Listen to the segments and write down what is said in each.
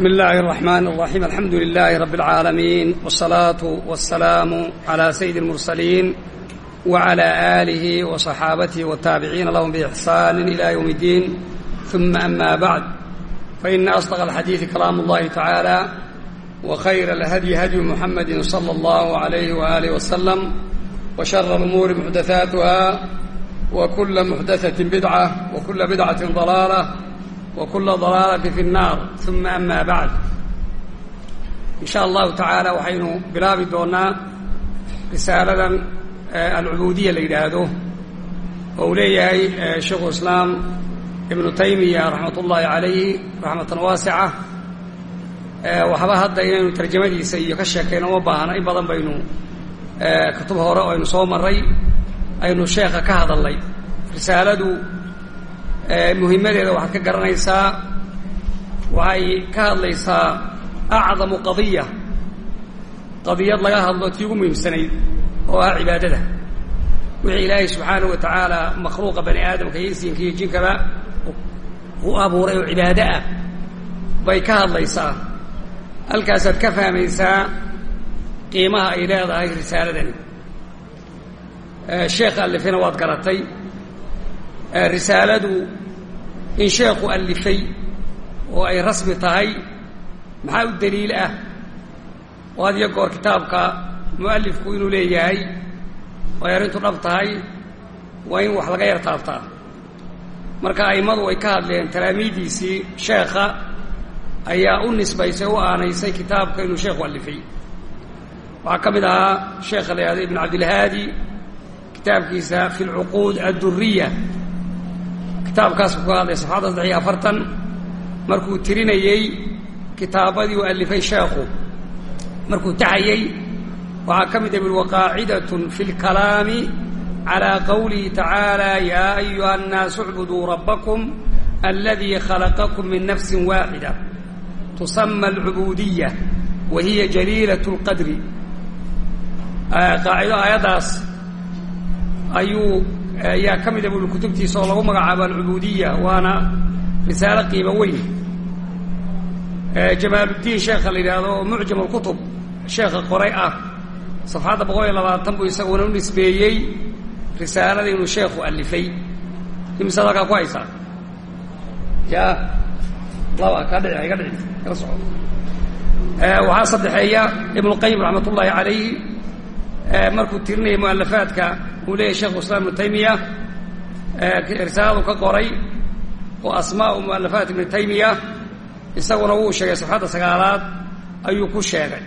بسم الله الرحمن الرحيم الحمد لله رب العالمين والصلاة والسلام على سيد المرسلين وعلى آله وصحابته والتابعين لهم بإحسان إلى يوم الدين ثم أما بعد فإن أصدق الحديث كلام الله تعالى وخير الهدي هدي محمد صلى الله عليه وآله وسلم وشر الأمور محدثاتها وكل محدثة بدعة وكل بدعة ضلالة وكل ضلالة في النار ثم أما بعد إن شاء الله تعالى waxaynu bilaabi doonaa risaaladan alcubuudiya la yidhaahdo oo uu leeyahay sheikhu islaam ibnu taymiya raxmat ullaahi calayhi raxmatan waasica waxba hadda inaynu tarjamadiisa iyo ka sheekayno uma baahna in badan baynu kutub hore oo aynu soo maray aynu sheekha ka hadalnay risaaladu muhimadeeda waxaad ka garanaysaa waxay ka hadlaysaa acdamu qadiya qadiyad laga hadlo tii ugu muhiimsanayd oo ah cibaadada. Wixii ilaahay subxaanahu wa tacaala makhluuqa bani aadamka iyo insiinka iyo jinkaba u abuuray oo cibaado ah bay ka hadlaysaa. Halkaasaad ka fahmaysaa qiimaha ay leedahay risaaladani. Sheekha alifina waad garatay. Risaaladu in sheekhu alifay oo ay rasmi tahay maxaa u daliil ah? Oo had iyo goor kitaabka mu'alifku inuu leeyahay oo ay arrintu dhab tahay waa in wax laga yar taabtaa. Marka a'immadu ay ka hadleen talaamiiddiisii sheekha ayaa u nisbaysay u aanaysay kitaabka inuu sheekhu alifay waxaa ka mid ahaa sheekha la ibn cabdilhaadi kitaabkiisa fi lcuquud adduriya kitaabkaas buu ka hadlay safxadda saddex iyo afartan markuu tirinayey kitaabadii uu alifay sheekhu markuu taxayey waxaa ka mid a bui waqaacidatun fi lkalaami calaa qowlihi tacaala yaa ayuha annaasu اcbuduu rabbakum aladii khalaqakum min nafsi waaxida tusama alcubuudiya wa hiya jaliilaة اlqadri qaacido aayaddaas ayuu ayaa ka mida bui kutubtiisa oo lagu magacaabo alcubuudiya waana risaalo qiimo weyn. Jamaaluddiin sheekha la yidhaahdo oo mucjam alkutub sheekha qoray ah safxadda boqol iyo labaatan buu isaguna u nisbeeyey risaalada inuu sheekhu alifay halkaa ku haysaa? Ya laba kaa dhici hayga dhici kala soco waxaa saddexeeya ibnuqayim raxmat ullaahi calayhi markuu tirinayay mu'alafaadka uu leeyahy shekhu islam ibnu taymiya risaaladu ka qoray oo asmaau mu'alafaat ibni taymiya isaguna wuu sheegay safxadda sagaalaad ayuu ku sheegay.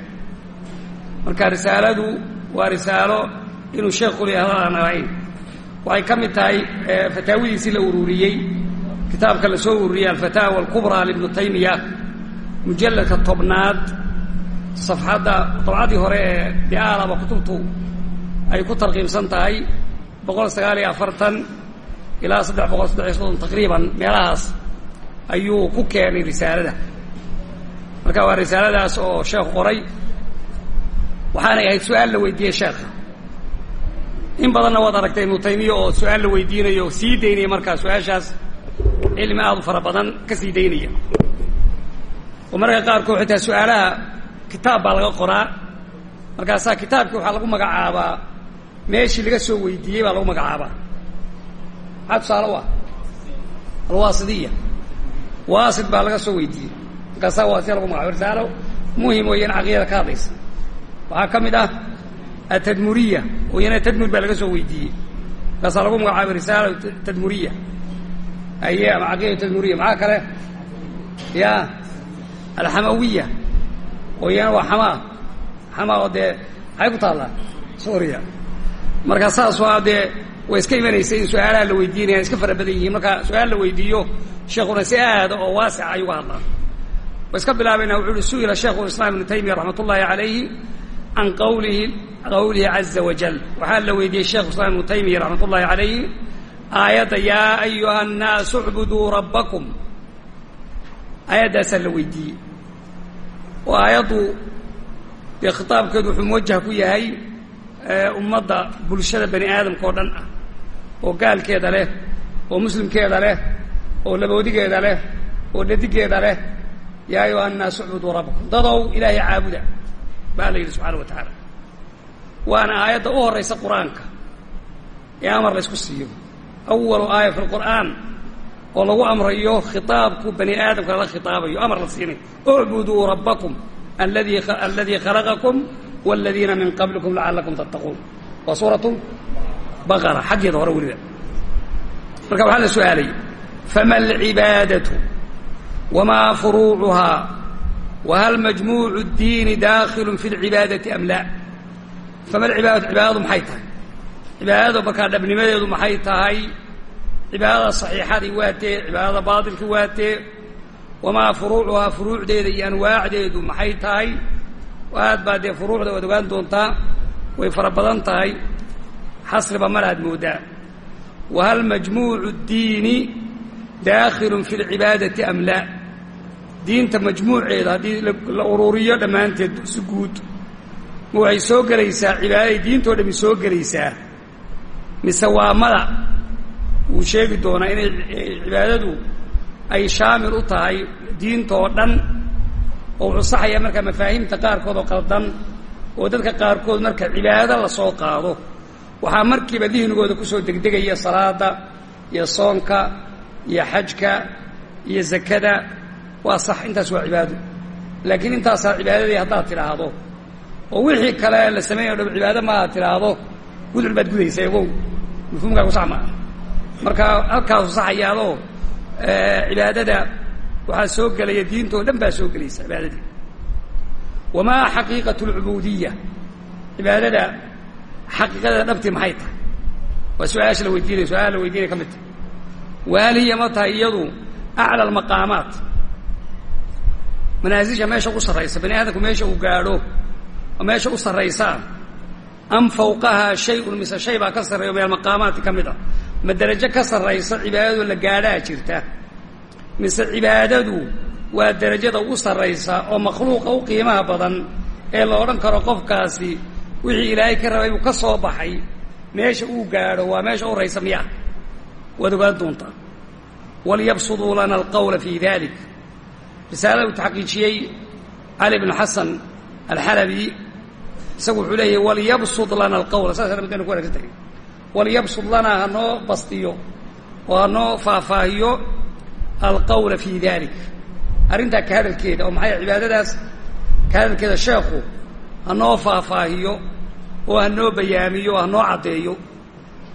Marka risaaladu waa risaalo inuu sheekhu leeyahay hadal aan ahayn. Waxay ka mid tahay fataawidiisii la ururiyey kitaabka la soo ururiyey alfataawa alkubraa libnu taymiya mujalladka tobnaad safxadda dabcaddii hore ee biaalaba kutubtu ay ku tarqiimsan tahay boqol sagaal iyo afartan ilaa saddex boqol saddex iyo soddon taqriiban meelahaas ayuu ku keenay risaalada. Marka waa risaaladaas oo sheekhu qoray waxaanay ahayd su'aal la weydiiyey sheekha. In badanna waad aragtay ibnu taymiya oo su'aal la weydiinayo oo sii daynaya markaa su'aashaas cilmi aad u fara badan ka sii daynaya. Oo mararka qaarkood xitaa su'aalaha kitaab baa laga qoraa. Markaasaa kitaabkii waxaa lagu magacaabaa meeshii laga soo weydiiyey baa lagu magacaabaa. Maxaa tusaale u ah alwaasidiya waasid baa laga soo weydiiyey. Markaasaa waasiya lagu magacaba risaalo muhiim oo iyana caqidada ka hadlaysa. Waxaa ka mid ah atadmuriya oo iyana tadmur baa laga soo weydiiyey. Markaasaa lagu magacaabay risaala tadmuriya aye ama caqida tadmuriya maxaa kale? Ya alxamawiya oo iyana waa xamaa xamaa oo dee maxay ku taallaa. Suuriya marka saas waa dee way iska imanaysay in su'aalaha la weydiinaya iska fara badan yihiin. Marka su'aal la weydiiyo sheekuna si aada oo waasica ayuu ga hadlaa. Wa iska bilaabayna wuxu uhi su'ila sheekhu islaam ibnu taymiya raxmat ullaahi calayhi can qawlihi qawlihi caza wajal waxaa la weydiiyey sheekhu islam ibnu taymiya raxmat ullaahi calayhi aayadda yaa ayuha annaasu ucbuduu rabbakum. Aayaddaasaa la weydiiyey oo aayaddu dee khitaabkeedu wuxuu muwajah ku yahay ummadda bulshada bani aadamka oo dhan ah oo gaalkeeda leh oo muslimkeeda leh oo laboodigeeda leh oo dhadigeeda leh yaa ayuha annaasu ucbuduu rabbakum dadow ilaahay caabuda baa la yidhi subxaana wa tacaala. Waana aayadda u horraysa qur'aanka ee amar la ysku siiyo. Awalu aaya fi lqur'aan oo lagu amrayo khitaabku bani aadamka lala khitaabayo. Amar la siinay. Ucbuduu rabbakum aladi aladii khalaqakum waladiina min qablikum lacallakum tattaquun. Waa suuratu baqara xaggeeda hore weliba. Marka waxaa la su'aalay fama alcibaadatu wamaa furuucuhaa wahal majmuucu اdiini daakilu fi اlcibaadati am la fama alcibaadatu cibaadadu maxay tahay? Cibaadada markaa maxay tahay cibaadada saxiixadii waa tee cibaadada baatilkii waa tee. Wamaa furuucuhaa furuucdeeda iyo anwaacdeedu maxay tahay? Aad baa dee furuucda waad ogaan doontaa. Way fara badan tahay. Xasriba mar aad mooddaa wahal majmuucu اdiini daakhilun fi اlcibaadati am la diinta majmuuceeda haddii la ururiyo dhammaanteed si guud. Ma waxay soo gelaysaa cibaadaday diintoo dhami soo gelaysaa. Mise waa mada wuu sheegi doonaa inay cibaadadu ay shaamil u tahay diintoo dhan oo wuxuu saxayaa markaa mafaahiimta qaarkood oo qaldan oo dadka qaarkood marka cibaado la soo qaado. Waxaa markiiba dihnigooda ku soo degdegaya salaada iyo soonka iyo xajka iyo zakada. Waa sax intaas waa cibaado. Laakiin intaasaa cibaadadii haddaad tidhaahdo oo wixii kale la samaynayo dham cibaado ma aad tidhaahdo gudcur baad gudaysa ogow. Mafhuumkaagu sax maa marka halkaasu saxayaadoo cibaadada waxaa soo gelaya diintoo dhan baa soo gelaysa cibaadadii. Wamaa xaqiiqatu alcubuudiya cibaadada xaqiiqadeeda dhabtii maxay tahay? Waa su'aasha la weydiinaya su'aala la weydiinaya ka mid tahay wahal hiya ma tahay iyadu aclى almaqaamaat. Manaasisha meesha u sarraysa bani aadamku meesha uu gaadho oo meesha u sarraysaa am fawqahaa shay-un mise shay baa ka sarreeyo min almaqaamaati ka mid a ma derajo ka sarraysa cibaadadoo la gaadhaa jirta. Mise cibaadadu waa derajada ugu sarraysa oo makhluuqa u qiimaha badan ee la odhan karo qofkaasi wixii ilaahay ka rabay buu ka soo baxay. Meesha uu gaadho waa meesha u raysa miya waad ogaan doontaa. Walyabsuduu lana alqawla fii dalik risaalada uu taxqiijiyey cali bnu xasan alxalabi isagu wuxuu leeyahy walyabsud lana alqawla. Saasa nabadgena ku wanagsan tahay walyabsud lanaa hanoo bastiyo oo hanoo faahfaahiyo alqawla fii dalik arrintaa ka hadalkeeda oo maxay cibaadadaas? Ka hadalkeeda sheekhu hanoo faahfaahiyo oo hanoo bayaamiyo oo hanoo caddeeyo.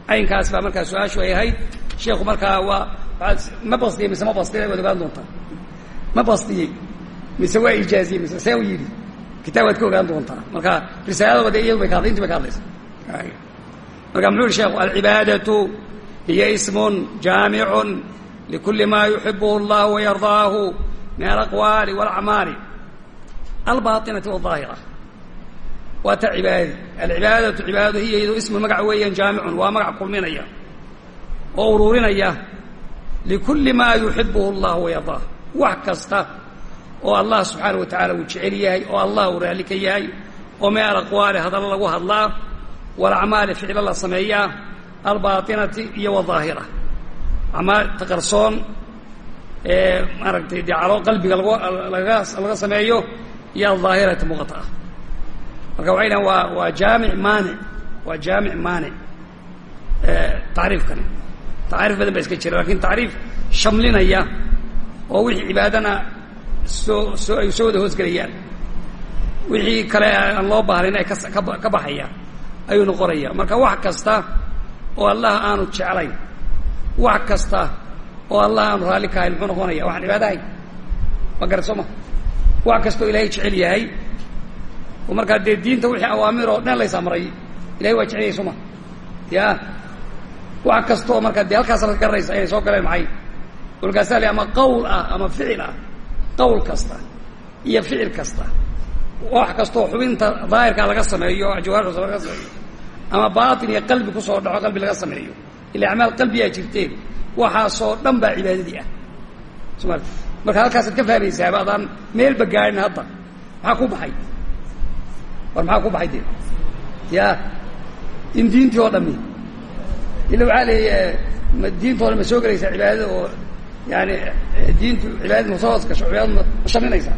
Caynkaas baa markaa su'aashu ay ahayd. Sheekhu markaa waa ma bastiyey mise ma bastiyay waad ogaan doontaa ma bastiyey mise waa ijaaziyey mise see u yidhi? Kitaab waad ka ogaan doontaa marka risaaladooda de iyadu bay ka hadlay intii bay ka hadlaysa marka muxuu yihi sheekhu alcibaadatu hiya ismun jaamicun likuli ma yuxibuhu اllah wayardaahu min alaqwaali wاlacmaali albaaطinati wاظaahira waa ta cibaadadi alcibaadatu cibaadadu hiya iyadu ismun magac weeyaan jaamicun waa magac kulminaya oo ururinaya likulli maa yuxibuhu اllah wayardaah wax kasta oo allah subxaanaه wa tacaala uu jecel yahay oo allah uu raalli ka yahay oo min alaqwaali hadallo lagu hadlaa walacmaali ficlo la sameeyaa albaatinati iyo wadaahira acmaal taqarsoon ee maaragtay dee caloo qalbiga laglaga laga sameeyo iyo aldaahirati muuqata ah marka waxay dhahan waa waa jaamic maanic waa jaamic maanic tacriifkani tacriif badan baa iska jira laakiin tacriif shamlinaya oo wixii cibaadana soo soo ay soo wada hoosgelayaan wixii kale aan loo baahnayn ay ka ka baxayaan ayuu noqonaya marka wax kasta oo allah aanu jeclayn wax kasta oo allah aanu raalli ka hayn muxuu noqonaya? Waxaan cibaado ahayn ma garat soo ma? Wax kasta oo ilahay jecel yahay oo markaa dee diinta wixii awaamir oo dhan lays amray ilahay waa jecel yahay soo ya. Wax kasta oo markaa dee halkaas la garanaysa inay soo galeen maxay? Walkaasaa le ama qawl ah ama ficil ah qawl kasta iyo ficil kasta wax kastaoo xubinta daahirkaa laga sameeyo jawaarxusa laga sameeyo ama baatin iyo qalbi ku soo dhaco qalbi laga sameeyo ila acmaal qalbiyaa jirteen waxaasoo dhan baa cibaadadii ah. Soma marka halkaasaad ka fahmaysaaba adaan meelba gaadhin hadda maxaa ku baxay? War maxaa ku baxay dee? Ya in diintii oo dhami ila waxaa leeya ma diinta o dhan ma soo gelaysaa cibaadada oo yani diintu cibaadad masoos gasho cibaadad ma shaminaysaa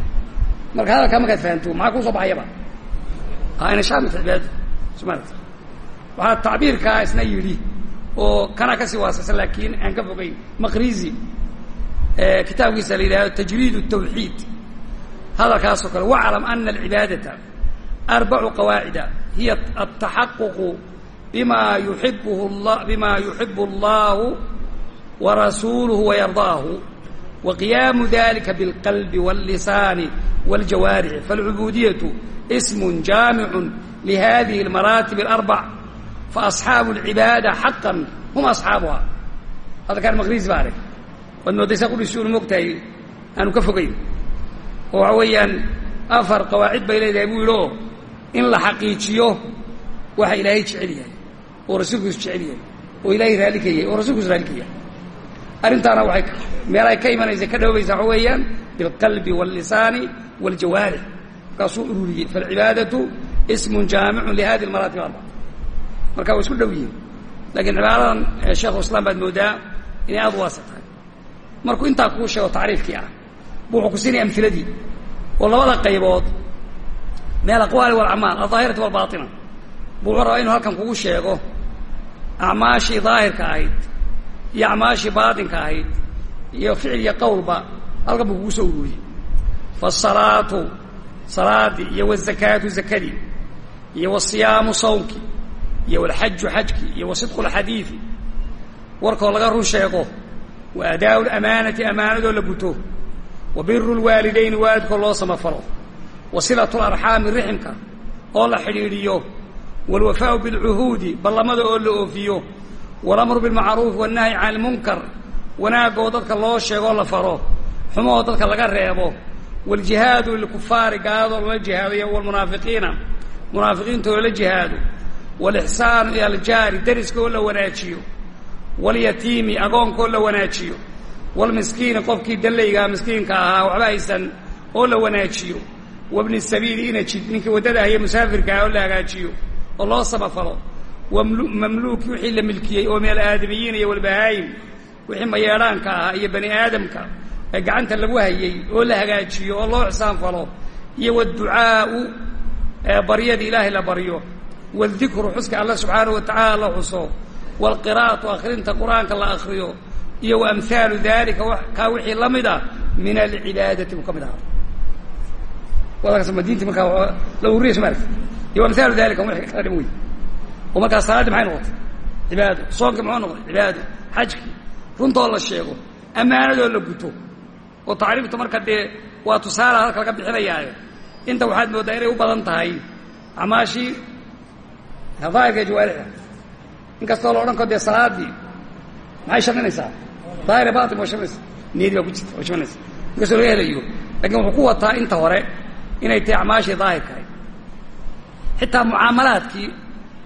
marka hadalkaa markaad fahanto maxaa kuu soo baxayaba ina shaamilta cibaadadu somaarata waxaa tacbiirkaa isna yidhi oo kana kasii waasaysan laakiin aan ka fogayn maqrizi kitaabkiisa la yidhahdo tajriid الtawxiid hadalkaasoo kale waclam ana alcibaadata arbacu qawaacida hiya ataxaququ bima yuibuhu la bima yuxibu اllahu warasuuluhu wayardaahu waqiyaamu dalika biاlqalbi wاllisaani wاljawaarixi faاlcubuudiyatu ism jaamicu lihadihi اlmaraatib اlarbac faasxaabu اlcibaada xaqan hum asxaabuha hadalkaan maqrizi baa areg waad moodaysaa qudhisuunu mogtahay aanu ka fogayn oo waxa weeyaan afar qawaacid bay leedahay buu yidhi oo in la xaqiijiyo waxa ilaahay jecel yahay yahay oo ilaahay raalli ka arrintaana imanaysa ka dhawbaysaa waxa weeyaan bilqalbi wاllisaani wاljawaarix markaasuu ururiyey falcibaadatu ismun jaamicun lihadi almaraatib arbac marka way isku dhow yihiin. Laakiin cibaadadan sheekhu islaam baad moodaa inay aada waasa tahay. Markuu intaa kuu sheego tacriifkii ah wuxuu ku siinaya amhiladii oo labada qaybood min alaqwaali walacmaal aldaahirati walbaatina bu wuxuu rabaa inuu halkan kugu sheego acmaashii daahirka ahayd iyo acmaashii baatinka ahayd iyo ficil iyo qowlba halkan buu kugu soo ururiyey. Faasalaatu salaadii iyo wazakaatu zakadii iyo wasiyaamu sawmkii iyo walxaju xajkii iyo wasidqu lxadiidi warkoo laga run sheego wa adaau lamaanati amaanadoo la guto wa biru lwaalidayni waalidkoo loo samafalo wa silatu larxaami riximka oo la xidhiidhiyo waalwafaau bilcuhuudi ballamada oo la oofiyo walamru bilmacruufi wannahyi can ilmunkar wanaagoo dadka loo sheegoo la faro. Xumahoo dadka laga reebo. Waaljihaadu lilkufaari gaaladoo lala jihaadayo walmunaafiqiina munaafiqiintoo lala jihaado. Waalixsaanu ila aljaari dariska oo la wanaajiyo. Walyatiimi agoonkoo la wanaajiyo. Waalmiskiini qofkii dallaygaa miskiinka ahaa waxba haysan oo la wanaajiyo. Wabni sabiili inajid ninkii waddada haya musaafirka ah oo la hagaajiyo. Oo loo samafalo mamluuki wixii la milkiyey oo min alaadamiyiin iyo walbahaayim wixii mayeedhaanka ahaa iyo bani aadamka ee gacanta lagu hayey oo la hagaajiyo oo loo ixsaan falo iyo waadducaa'u baryada ilaahay la baryo waaldikru xuska alla subxaanahu wa la xuso waalqiraa'atu akhrinta qur'aanka la akhriyo iyo wa amhaalu dalika kaa wixii la mid a min alcibaadati buu ka mid ahaa diintii markaa la ururiya soo maaragta iyo amhaalu dalika wixii kala dhiman wey oo markaa salaaddii maxay noqotay? Cibaado. Soonkii muxuu noqday cibaado. Xajkii runtoo la sheego. Ammaanadoo la guto. Oo tacriifta marka dee waa tusaala halka laga bixinayaaye inta waxaad mooddaa inay u badan tahay. Acmaashii daahirka jawaarixda in kastoo la odhan karo dee salaaddii maxay shaminaysaa? Daahir batin waa shaminaysaa. Niyadii baa ku jirta waa shaminaysa in kastoo laga helayo. Lakin wuxuu ku wataa inta hore inay tahay acmaashii daahirkahay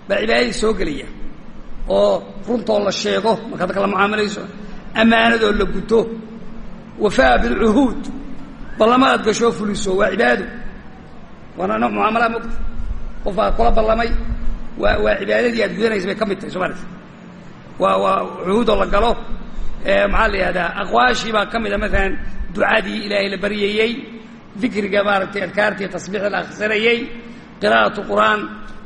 baa cibaadadii soo gelaya oo runtoo la sheego markaa dadka la mucaamalayso ammaanadoo la guto wafaa bilcuhuud ballamaad gashoo fuliso waa cibaado waana nooc mucaamalaad mogta qof aad kula ballamay waa waa cibaadadii aad gudanaysa bay ka mid tahay soo maaragta waa waa cuhuudoo la galo maxaa la yihahdaa aqwaashii baa ka mida maalan ducadii ilaahay la baryayey dikriga maaragtay adkaartii tasbiixda la akhrisanayey qiraa'atu qur'aan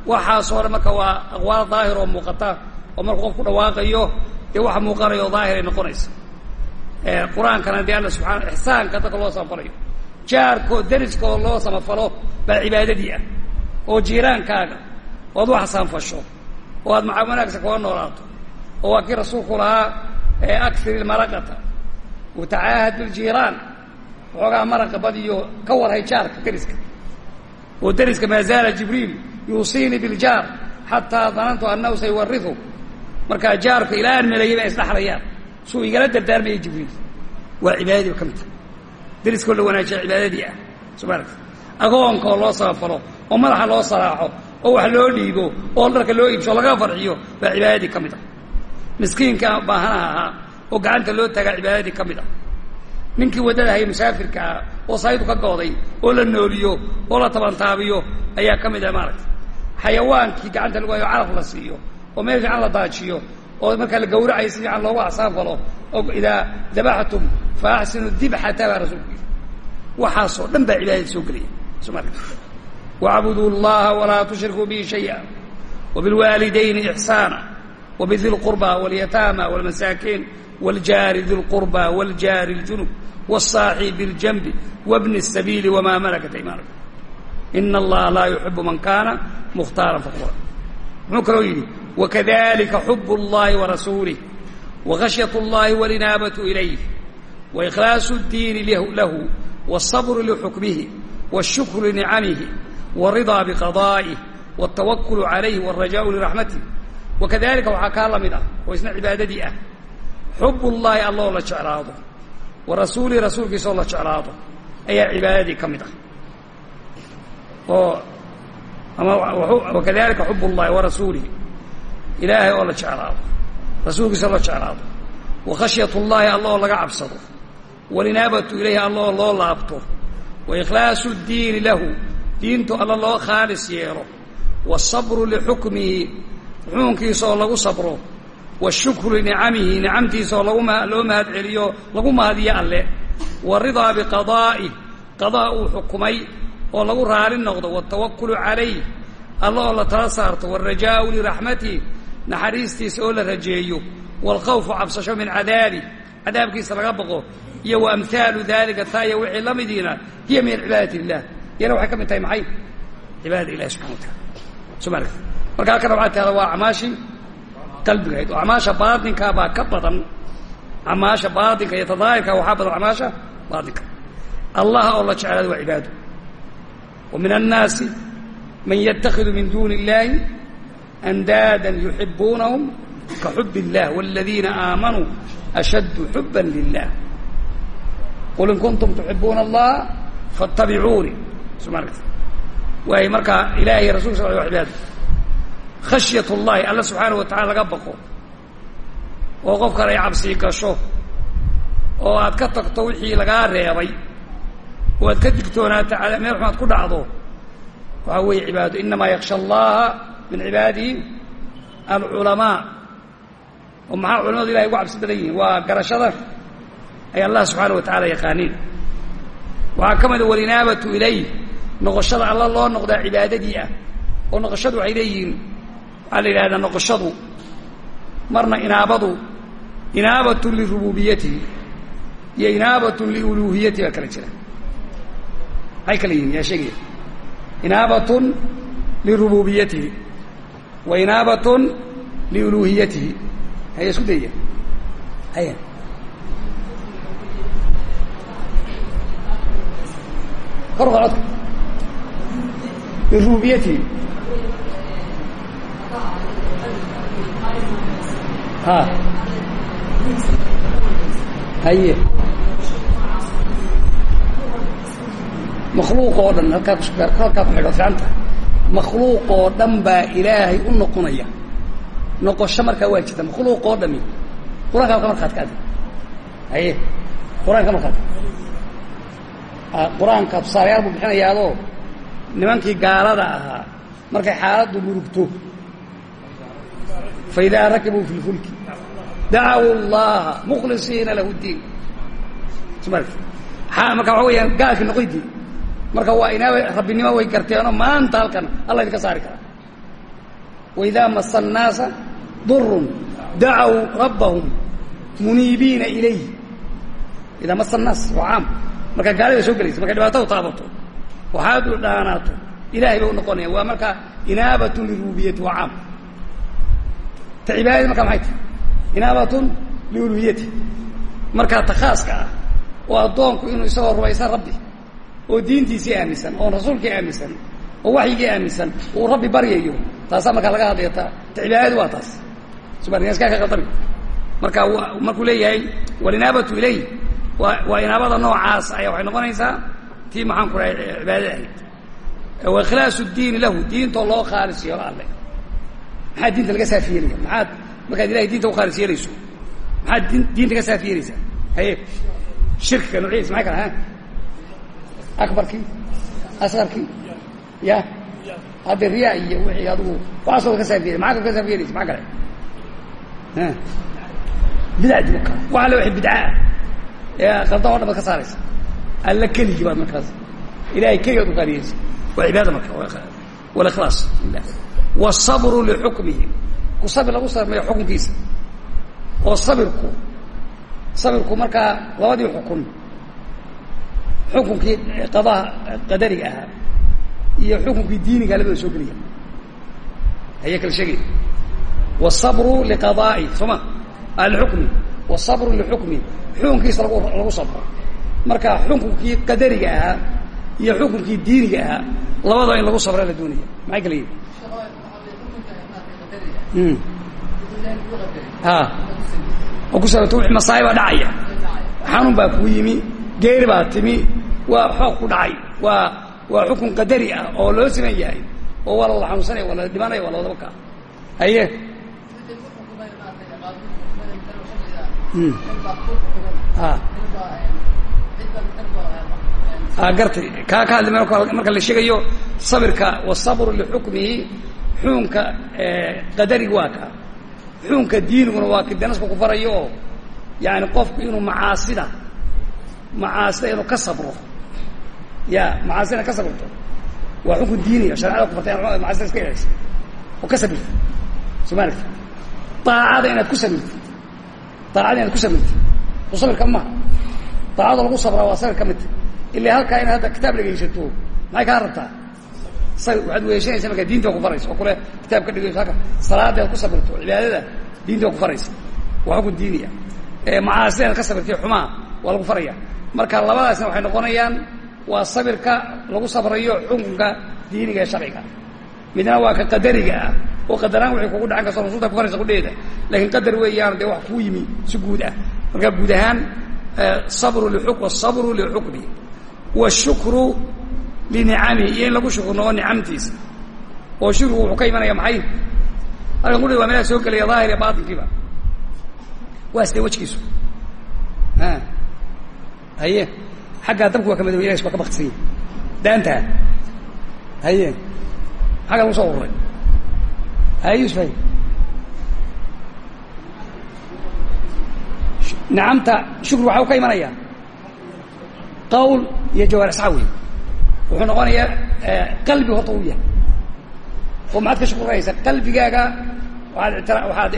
waxaasoo dhan marka waa aqwaal daahir oo muuqata oo markuu qof ku dhawaaqayo dee waxa muuqanayo o daahir ay noqonaysa qur'aankana dee alla subxana ixsaanka dadka loo samafalayo. Jaarkoo dariskoo loo samafalo baa cibaadadii ah oo jiiraankaaga oo ad wax saanfasho oo aad maca wanaagsan kula noolaato oo waa kii rasuulku lahaa akir ilmaraqata watacaahad biljiiraan waxoogaa maraqa badiyo ka warhay jaarka deriska. Oo deriska maa zaala jibriil yuusiinii biljaar xataa danantu annahu sayuwariu markaa jaarku ilaa aan meleeyay ba isdhaxlayaan suu igala dardaarmaya jibriil. Waa cibaadadii ka midta deriskoo la wanaajiya cibaadadii ah soo maaragta agoonka oo loo samafalo oo madaxa loo saraaxo oo wax loo dhiibo oo dharka loo iibsho o laga farxiyo baa cibaadadii ka mid ah. Miskiinka baahanaha ahaa oo gacanta loo taagaa cibaadadii ka mid ah. Ninkii waddada haya musaafirka ah oo saydu ka gooday oo la nooliyo oo la tabantaabiyo ayaa ka mid ah maaragta xayawaankii gacanta lagu hayo caraf la siiyo oo meel fiican la daajiyo oo markaa la gawracayo si fiican loogu axsaan falo idaa dabaxtum fa axsinu dibxata baa rasuulku yidhi waxaasoo dhan baa cibaadada soo gelaya soma wacbuduu اllaha walaa tushrikuu bihi shayئa وبالوالدين إحسانا وبذي القربى واليتامى والمساكين والجار ذي القربى والجار الجنب والصاحب بالجنب وابن السبيل وما ملكت أيمانكم إن الله لا يحب من كان مختارا فخورا مكرويني وكذلك حب الله ورسوله وغشية الله والإنابة إليه وإخلاص الدين له, له والصبر لحكمه والشكر لنعمه والرضا بقضائه والتوكل عليه والرجاء لرحمته وكذلك waxaa kaa lamid ah oo isna cibaadadii ah xub ullaahi alloo la jeclaado wa rasuulihi rasuulkiisaoo la jeclaado ayaa cibaadadii ka mid ah oo ama wakadalika xub ullahi wa rasuulihi ilaahay oo la jeclaado rasuulkiisa la jeclaado wa khashyat ullaahi alla oo laga cabsado walinaabatu ilayhi alla oo loo laabto wa ikhlaasu ddiini lahu diintu alla loo khaalis yeelo والصبر لحكمه xukunkiisa oo lagu sabro والshukru لnicamihi nicamtiisa oo loo mahad celiyo lagu mahadiyo alle والriضىa بqaضاa'ih qaضاa uu xukumay oo lagu raali noqdo والتawakل عalayh alla oo la tala saarto والrajaaءu لraxmatih naxariistiisa oo la rajeeyo والkhawfu cabsasho min cadaabi cadaabkiisa laga baqo iyo وأmثaalu dalika taaya wixii la midiina hiya min cibaadaة الlah iyana waxay ka mid tahay maxay cibaadada ilahi subحana wa taala soma marka halkana waxaa tahda waa acmaashii qalbigahayd oo acmaasha baatinkaa baa ka badan acmaasha baatinka iyo tadaahirka waxaa badan acmaasha baatinka allah oo la jeclaado waa cibaado wa min annaasi man yatakhidu min duuni اllahi andaadan yuxibuunahum ka xub الlah wاladiina aamanuu ashaddu xuba lilah qul in kuntum tuxibuuna allaha faاtabicuuni soma waay markaa ilahay rasul sal wa cibaado khashyat ullahi alla subxaana wa tacala laga baqo oo qofkan ay cabsii gasho oo aad ka tagto wixii lagaa reebay oo aad ka digtoonaato meel xumaad ku dhacdo. Waxaa weeye cibaado. Inamaa yaksha allaha min cibaadihi alculamaa. Oo maxaa culamadu ilahay ugu cabsi badan yihiin? Waa garashada ay allah subxaana wa tacala yaqaaniin. Waxaa ka mida walinaabatu ilayh noqoshada alla loo noqdaa cibaadadii ah. Oo noqoshadu waxay leeyihiin waxaa la yidhahdaa noqoshadu marna inaabadu inaabatun lirububiyatihi iyo inaabatun liuluhiyatihi baa kala jira maxay kala yihiin yaa sheegaya inaabatun lirububiyatihi wa inaabatun liuluhiyatihi haya isku daya haya kor uqa codka lirububiyatihi ha haye makhluuq oo dhan halkaa ku xidho fiicanta makhluuq oo dhan baa ilaahay u noqonaya. Noqosho markaa waa jirta makhluuq oo dhami qur'aanka ka markaad ka adi haye qur'aanka ka markaad qur'aanka tusaalayaal buu bixinayaadoo nimankii gaalada ahaa markay xaaladdu murugto. Fa idaa rakibuu fi lfulki dacaw llaha mukhlisiina lahu diin. Marka. Waxa weeyaan gaalkii noqoydii marka waa inaaba rabbinimo way garteenoo maanta halkan alla idinka saari karaa. Waidaa masa annaasa durun dacaw rabbahum muniibiina ilayh idaa masa annaas waa caam. Markaa gaalada soo gelaysa markay dhibaato u taabato waxaad u dhaanaato ilahay bay u noqonaya waa markaa inaabatun lirububiyati waa caam. Ta cibaadadi markaa maxay tahay? Inaabatun liuluhiyati. Markaa ta khaaska ah oo addoonku inuu isagoo rumaysan rabbi oo diintiisii aaminsan oo rasuulkii aaminsan oo waxyigii aaminsan uu rabbi baryayo. Taasaa markaa laga hadlaya cibaadadi waa taas. Subarniaskaa ka qaldami marka markuu leeyahay walinaabatu ilayh waa inaabada noocaas ayaa waxay noqonaysaa tii maxaan ku rahay cibaadada ahayd. Wa ikhlaasu diini lahu diintoo loo khaalis alle. Maxaad diinta laga yeelaya maxaad markaad ilahay diinta u khaalis yeelayso maxaad diinta ka yeelaysaa haye shirkiga noocyadiis maxay kala ha akbarkii askarkii ya hadda riyaa iyo wixii adigu waxaasoo ka saafi yelay maxaa ka saafi yeelaysa maxaa kale bidacdi u kaa wax alle wixii bidca ah ee qaldan oo dhan baad ka saaraysa alla keligii baad markaas ilahay keligaad u qaariyeysa waa cibaada marka walikhlaas lilah wasabru lixukmihi ku sabir lagu sameeyo xukunkiisa oo sabirku sabirku markaa labadii xukun xukunkii qadaha qadariga ahaa iyo xukunkii diiniga labada soo gelaya haya kala sheegay wsabru liqadaa'i soo ma alxukmi wsabru lixukmi xukunkiisa lagu lagu sabro. Marka xukunkii qadariga ahaa iyo xukunkii diiniga ahaa labadaba in lagu sabra la doonaya. Maxay kala yihi hmm. ku sabt masaaibaa dhacaya. Xanuun baa kuu yimi geeri baa timi waa xoog ku dhacay. Waa waa xukun qadari ah oo loo siman yahay. Oo waa lala xanuunsanaya waa lala dhimanaya waa lawadaba kaa haye gartay. Kaa ka hadli marka la sheegayo sabirka wasabru lixukmihi xukunka qadariga waa kaa xukunka diiniguna waa ki danaska ku farayo. Oo yani qofku inuu macaasida macaasida inuu ka sabro ya macaasida ka sabrto waa xukun diiniya sharecada ku fartay macaasida iska ilaalisa oo ka sabirta soo ma aragti daacada inaad ku sabirtid daacada inaad ku sabirtid soo sabirka maha daacada lagu sabraa waa sabir ka midta ilaa halkaa inaad hadda kitaab dhegaysato maxay kaa rabtaa? Waxaad weeshanaysa markaa diinta ku faraysa. Oo kule kitaab ka dhegayso halka. Salaada aad ku sabirto cibaadada diinta ku faraysa. Waa xukun diiniya macaasida inaad ka sabirtay xumaa waa lagu faraya marka labadaasna waxay noqonayaan waa sabirka lagu sabrayo xukunka diiniga ee sharciga. Midna waa ka qadariga ah. Oo qadaraan waxay kugu dhacan karto nusuusta ku faraysa kudheeda laakiin qadar weeyaan dee wax kuu yimi si guud ah. Marka guud ahaan liuk sabru lixukmi washukru linicamihi iyo in lagu shukurnoqo nicamtiisa oo shukrigu wuxuu ka imanaya maxay? Halkan kudhe waa meelaha soo gelaya daahir iyo baatinkiiba waa sidee wejkiisu haye xaggaa dabku waa ka madow ilays waa ka baktisanya daantaa haye. Xagga lagu soo ururay. Haye yusuf hay nicamta shukri waxaa u ka imanaya. Qawl iyo jawaarix saxa wuxuu noqonayaa qalbi horta oo maxaad ka shukrinaysaa qalbigaaga waaad itra waaad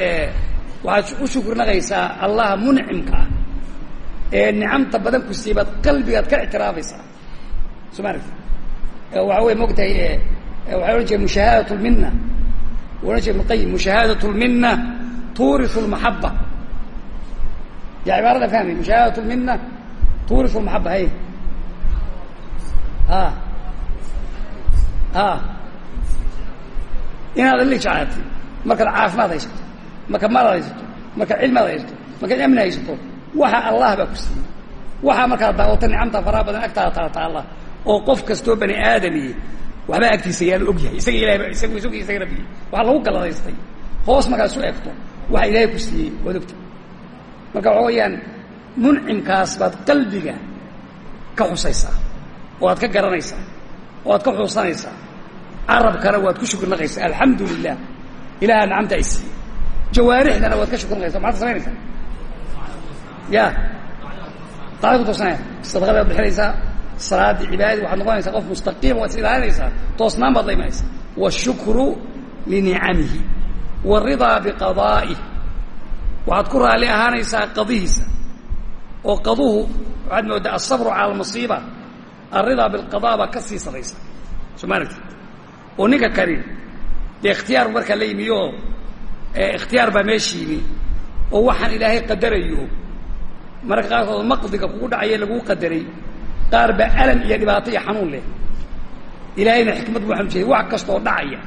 waxaad u shukrinaqaysaa allaha muncimka ah ee nicamta badan ku siibaad qalbigaad ka ictiraafaysaa soo ma aragti waxa wey mogtahay waxay odhan jire mushahaadat lmina odhan jire ibn qayim mushahaadat lmina tuuriu lmaxaba ya cibaarada fahmay mushahaadat lmina tuuriu lmaxaba hay. A a inaad ali jeclaatay markaad caafimaad haysato marka malaad haysato marka cilmaad haysato markaad amni haysato waxa allah baa ku siiyey. Waxaa markaad daawata nicamta faraha badan agtaada taata allah oo qof kastoo bani aadamiye waxbaa agtiisa yaalla og yahay. Isaga ilahay isagu isag isaga rabiyey waxaa lagu galadaystay hoos markaad isu eegto. Waxa ilaahay ku siiyey waad ogta marka waxa weeyaan muncimkaas baad qalbiga ka xusaysaa oo aad ka garanaysaa oo aad ka xuusanaysaa. Carabkana waad ku shukrinaqaysaa alxamdu lilah ilaha nicamta ay siiyey jawaarixdana waad ka shukrinaqaysa maxaad samaynaysaa ya. Daacad ku toosanaya sadaqadaad bixinaysaa salaadii cibaadadii waxaad noqonaysaa qof mustaqiima waad is ilaalinaysaa toosnaan baad la imanaysaa washukru linicamihi waridaa biqadaa'ih waxaad ku raalli ahaanaysaa qadihiisa. Oo qaduhu waxaad moodaa asabru cala almasiiba. Alridaa bilqadaa baa ka sii saraysa. Soo ma aragti oo ninka kani dee ikhtiyaar markaa la yimi oo ikhtiyaar baa meesha yimi oo waxaan ilaahay qadarayo mararka qaarkood maqdiga kugu dhacaya laguu qadaray qaar baa alam iyo dhibaato iyo xanuun leh. Ilaahayna xikmad buu xanuujiyay wax kastooo dhacaya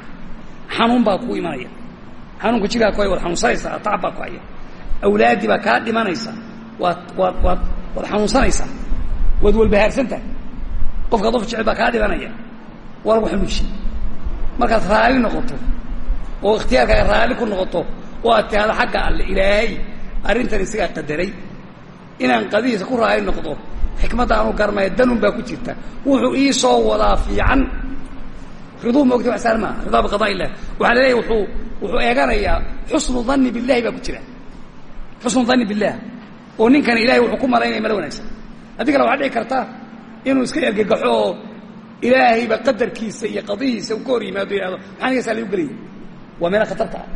xanuun baa kuu imanaya. Xanuunka jirkaa ku haya waad xanuunsanaysaa tacab baa ku haya. Awlaaddii baa kaa dhimanaysa waad waad waad waad xanuunsanaysaa waad walbahaarsantahay. Qofka qof jecel baa kaa dhimanaya waa lagu xanuujiye markaad raali noqoto oo ikhtiyaarkaaga raali ku noqoto oo aad tihahdo xagga alle ilaahay arrintan isagaa qadaray inaan qadihiisa ku raali noqdo. Xikmadda aanu garmaya danun baa ku jirta. Wuxuu ii soo wadaa fiican. Riduu moogta wax sahal maaha. Ridaa biqadaa illah waxaa laleeyahy wuxuu wuxuu eeganayaa xusnu danni billahi baa ku jira. Xusnu danni billaah oo ninkana ilahay wuxuu ku malaynaya malo wanaagsan. Kale waxaa dhici karta inuu iska ergagaxo oo ilaahayba qadarkiisa iyo qadihiisa u ka hor yimaado yihahdo maxaa lagu gelaya? Waa meela khatarta ah.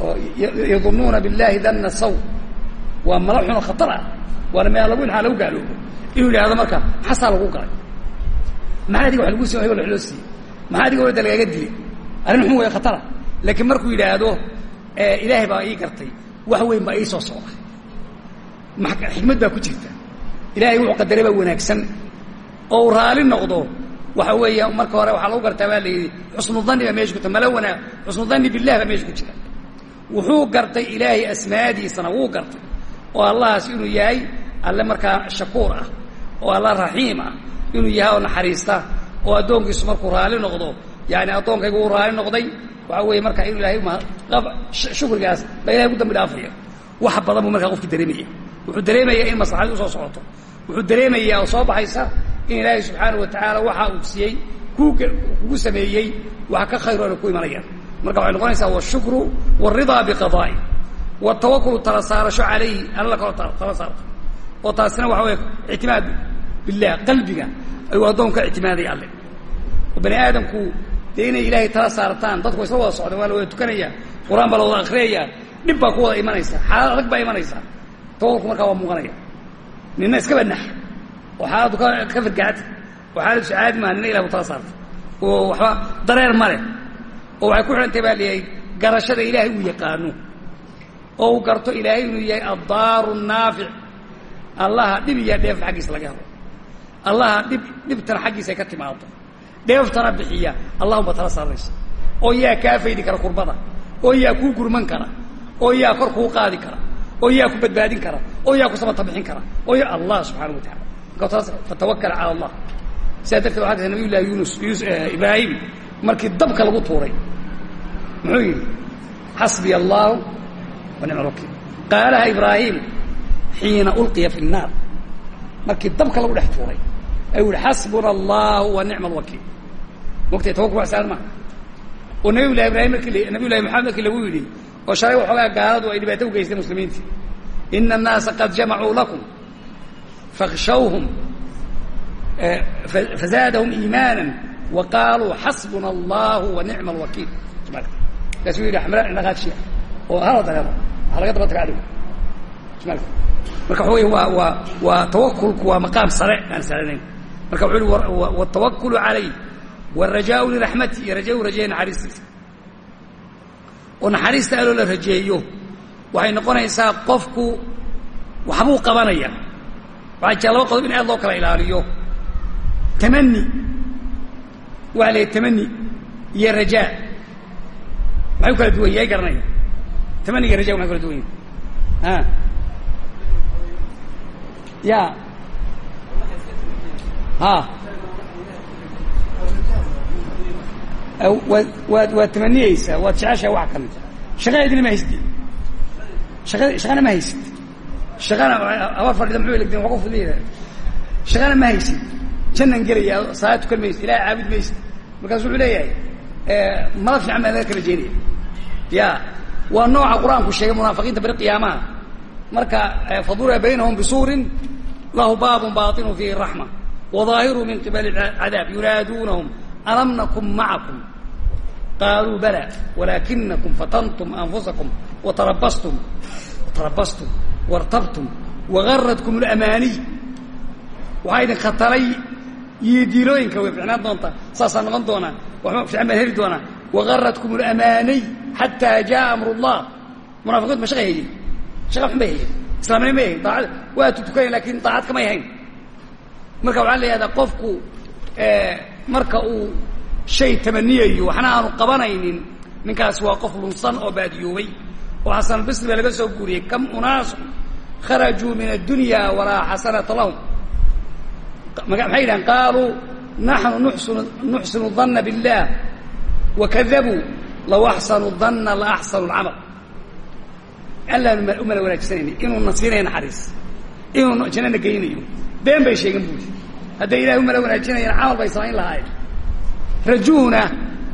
Oo yadunuuna billahi danna saw waa mala xuno khatar ah. Waana meel lagu inaa lagu gaaloobo inuu yidhahdo marka maxasaa lagu galay. Maxaa adiga wa lagu si hebel wa loo siiyey? Maxaa adiga wada lagaaga dilay? Arrin xun way khatara laakiin markuu yidhaahdo ilaahay baa ii gartay wax weyn baa ii soo socda xikmad baa ku jirta. Ilaahay wuxuu qadaray baa wanaagsan. Oo raali noqdo waxa weeya marka hore waxaa lagu gartaa baa la yidhi xusnu danni baa meesha ku jira. Malo wanaag xusnu billah baa meesha ku jira. Wuxuu gartay ilaahay asmaadiisana wuu gartay oo allahaas inuu yahay alle markaa shakuur ah oo alla raxiim ah inuu yahay oo naxariista oo addoonkiisu markuu raali noqdo yani addoonkaygu uu raali noqday waxa weeye marka inuu ilahay shukrigaas baa ilahay ku dambi dhaafaya wax badan buu markaa qofki dareemaya. Wuxuu dareemaya in maslaxadii u soo socoto. Wuxuu dareemayaa oo soo baxaysa in ilaahay subxaana wa tacaala waxa uu siiyey kugu sameeyey wax ka khayro ana ku imanayaan marka waxay noqonaysaa washukru waridaa biqadaa'i watawakulu tala saarasho calayhi alla kaloo tala saarto. Oo taasina waxa weye ictimaad billah qalbiga ayuu addoonku ka ictimaaday alle. Oo bani aadamku dee inay ilaahay tala saartaan dadku isla wada socdeen waa la wada tukanaya qur'aan baa la wada akriyaya dhib baa ku wada imanaysa xaalad adag baa imanaysa. Tawakulku markaa waa muuqanaya. Nina iska banax oo xaaladdu ka firgacata oo xaaladdu sacaadi maaha nina ilah ku tala saarta oo waxba dareer ma leh. Oo waxay ku xidhantay baa layahay garashada ilaahay uu yaqaano oo uu garto ilaahay inuu yahay addaaru naafic. Allaha dhib iyo dheef xaggiisa laga helo. Allaha dhib dhibtana xaggiisa ay ka timaado dheeftana bixiya. Allahumba tala saaraysa. Oo yaa kaa faydi kara kurbada. Oo yaa kuu gurman kara. Oo yaa kor kuu qaadi kara. Oo yaa ku badbaadin kara. Oo yaa ku samata bixin kara. Oo yaa allah subxaana wa tacala marka taas fatawakal cala allah. Sidaa darteed waxaa kasa nabiy llahi yunus ibraahim markii dabka lagu tuuray. Muxuu yidhi xasbiya allahu wa nicma alwakiil qaalaha ibraahim xiina ulqiya fi nnaar markii dabka lagu dhex tuuray ayuu yihi xasbuna allahu wa nicma alwakiil mogtay tawakul wax saaran maaha oo nabiy llahi ibrahim markii nabiy llahi maxamed markii lagu yidhi oo shalay waxoogaa gaaladu ay dhibaato u geystay muslimiinta ina annaasa qad jamacuu lakum fakhshawhum fazaadahum iimaana wa qaaluu xasbuna allahu wa nicma alwakiil kaasuu yidhi dhaqaajia oo hala dareero waxa laga daba taga adigu. Marka waxa waa waa waa tawakulku waa maqaam sare aan saranayn marka wuxuu yihi watawakulu calayh warajaau liraxmati. Iyo raja u rajeeya naxariistiisa. Oo naxariista aloo la rajeeyo. Waxay noqonaysaa qofku waxbuu qabanaya waxaa jira qodob in aad loo kala ilaaliyo. Tamani waxa la yidhi tamani rajaa. Maxay u kala tamani iyo raja maxay kala duwan yahay a ya ha waad waad waad tamaniyeysaa waad jeceshahay wax ka mid shaqadeedina ma haysid shaqa shaqana ma haysid shaqana habar fadhida muxuu legdin waa qof leeyahay shaqana ma haysid jannan gelaya salaad tukan maysid ilahay caabud maysid markaasu wuxuu leeyahay mala fiican baa laga waa nooca qur'aanku sheegay munaafiqiinta beri qiyaamaha. Marka faduriba baynahum bisuurin lahu baabun baطinu fiihi raxma wadaahiru min qibali cadaab yunaaduunahum alam nakun macakum? Qaaluu bala walaakinakum fatantum anfusakum watarabastum watarabastum wartabtum wagaradkum اlamaaniy waxaa idin khataray iyo diilooyinka way ficnaan doontaa saasaa noqon doonaa waxba fiican baan heli doonaa wagaradkum alamaaniy xataa jaaa amru llah munaafiqiintu ma shaqay hayeen shaqa xun bay hayeen islaamnimo may hayn daacad waa tutukaneen laakiin daacad kamay hayn marka waxaan leeyahadaa qofku marka uu shay tamaniyayo waxna aanu qabanaynin ninkaas waa qof lunsan oo baadiyoobay oo xasanbisri baa laga soo guuriyey kam unaasu kharajuu min addunya walaa xasanata lahum maxay yidhahen qaaluu naxnu nuxsinu danna billah wakadabuu law axsanu danna la axsanu lcamal allaanu u mala wanaagsanayna inuu na siinayo naxariis inuu jannana geynayo been bay sheegen buuri hadday ilahay u mala wanaajinayaan camal bay samayn lahaayeen rajuhuna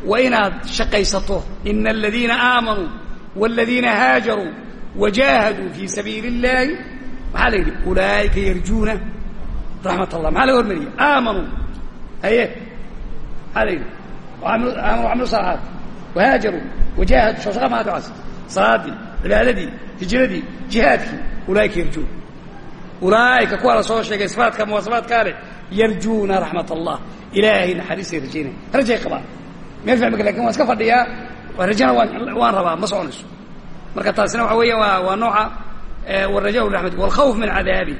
waa inaad shaqaysato ina aladiina aamanuu wاladiina haajaruu wajaahaduu fii sabiili illaahi maxaa la yidhi ulaa'ika yarjuuna raxmat allah maxaa laga hormariyey aamanuu haye maxaa la yidhi camilu salaxaat wahaajaruu wajaahaduu shoo shaqa maha ducaas salaadii cibaadadii hijradii jihaadkii ulaa'ika yarjuun ulaa'ika kuwa la soo sheegay sifaadka muwaasafaadkaa leh yarjuuna raxmat allah ilaahay naxariisay rajaynaya rajay qabaan meel fahmika laakiin waan iska fadhiyaa rajana waan waan rabaa ma soconayso marka taasina waxa weeya waa waa nooca waraja ramat walkhawf min cadaabi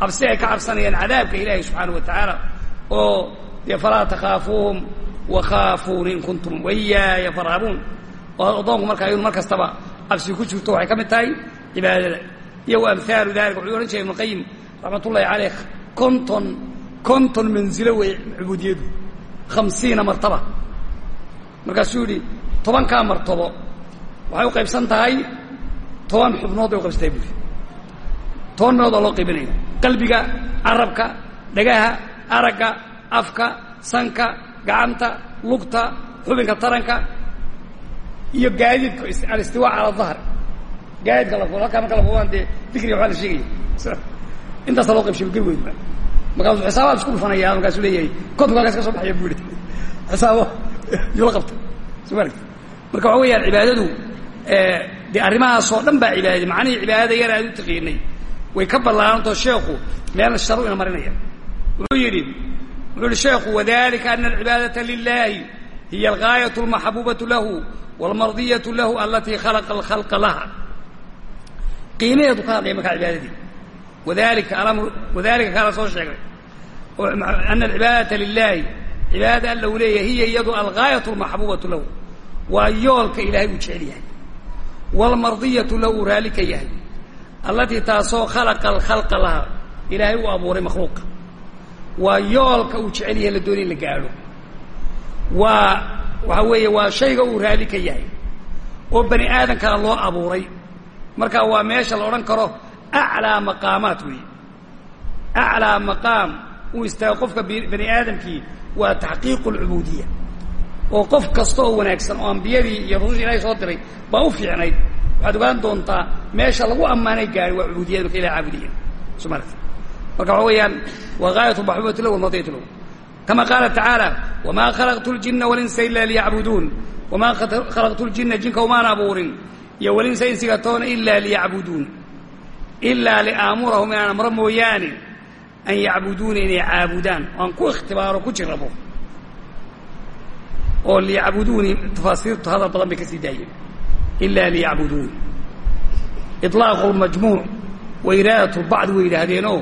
cabsi ay ka cabsanayaan cadaabka ilaahi subxaana wa tacaala oo dee falaa takhaafuuhum wakhaafuuni in kuntum wayaaya farhabuun oo addoonku marka aynu mar kastaba cabsi ku jirto waxay ka mid tahay cibaadada iyo wa amhaalu dalika wuxuu ohan jiray ibnu qayim raxmat ullahi caleyh konton konton manzilo wey cubuudiyadu khamsiina martaba markaasuu yidhi tobankaa martabo waxay u qaybsan tahay toban xubnood bay u qaybsan tahay buuri toban meelood oo loo qaybinaya qalbiga carabka dhagaha aragga afka sanka gacanta lugta xubinka taranka iyo gaadiidka alistiwaa cala dahr gaadiidka la halkaa marka la fulaan dee fikriga waxaa la sheegaya intaasa loo qaybshay gel weydba markaasuu xisaabaad isku dhufanaya markaasuu leeyahay kontonka halkaas ka soo baxaya buu yihi xisaabo yuu la qabtay. Soo maaragti marka waxa weeyaan cibaadadu dee arrimahaasoo dhan baa cibaadadii macnihii cibaadada yar aad u taqiinay. Way ka ballaarantao sheekhu meelna sharu ina marinaya. Wuxuu yidhi wuxuu yihi sheekhu wadalika ana alcibaadata lilahi hiya algaayatu almaxbuubatu lahu waalmardiyatu lahu alatii khalaqa alkhalqa laha qiimaheedu ka hadlaya markaa cibaadadii wadalika wadalika kaala soo sheegay ana alcibaadata lilahi cibaadada alla uu leeyahay hiya iyadu algaayatu almaxbuubatu lahu waa yoolka ilaahay uu jecel yahay waalmardiyatu lahu uu raalli ka yahay allatii taasoo khalaqa alkhalqa laha ilaahay uu abuuray makhluuqa waa yoolka uu jecel yahay la doonay in la gaadho. Waa waxa weeye waa shayga uu raalli ka yahay oo bani aadamkana loo abuuray. Marka waa meesha la odhan karo aclaa maqaamaat weeye. Aclaa maqaam uu istaago qofka bani aadamkii waa taxqiiqu alcubuudiya oo qof kasta oo wanaagsan oo ambiyadii iyo rususha ilahay soo diray baa u fiicnayd. Waxaad ogaan doontaa meesha lagu ammaanay gaari waa cubuudiyada marka ilah caabudiya soo maragta marka waxa weeyaan waa gaayatu maxbubati lahu walmadiyatu lahu. Kama qaala tacaala wamaa khalaqtu ljina walinsa ila liyacbuduun wamaa khalaqtu ljina jinka umaan abuurin. Iyo walinsa insiga toona ilaa liyacbuduun ilaa liaamurahum inaan amro mooyaane an yacbuduuna inay caabudaan. Aan ku ikhtibaaro ku jirabo oo liyacbuduuni tafaasiirtu hadal badan bay ka sii daayeen. Ilaa liyacbuduun iطlaaqu lmajmuuc wa iraadat lbacd way yidhaahdeenoo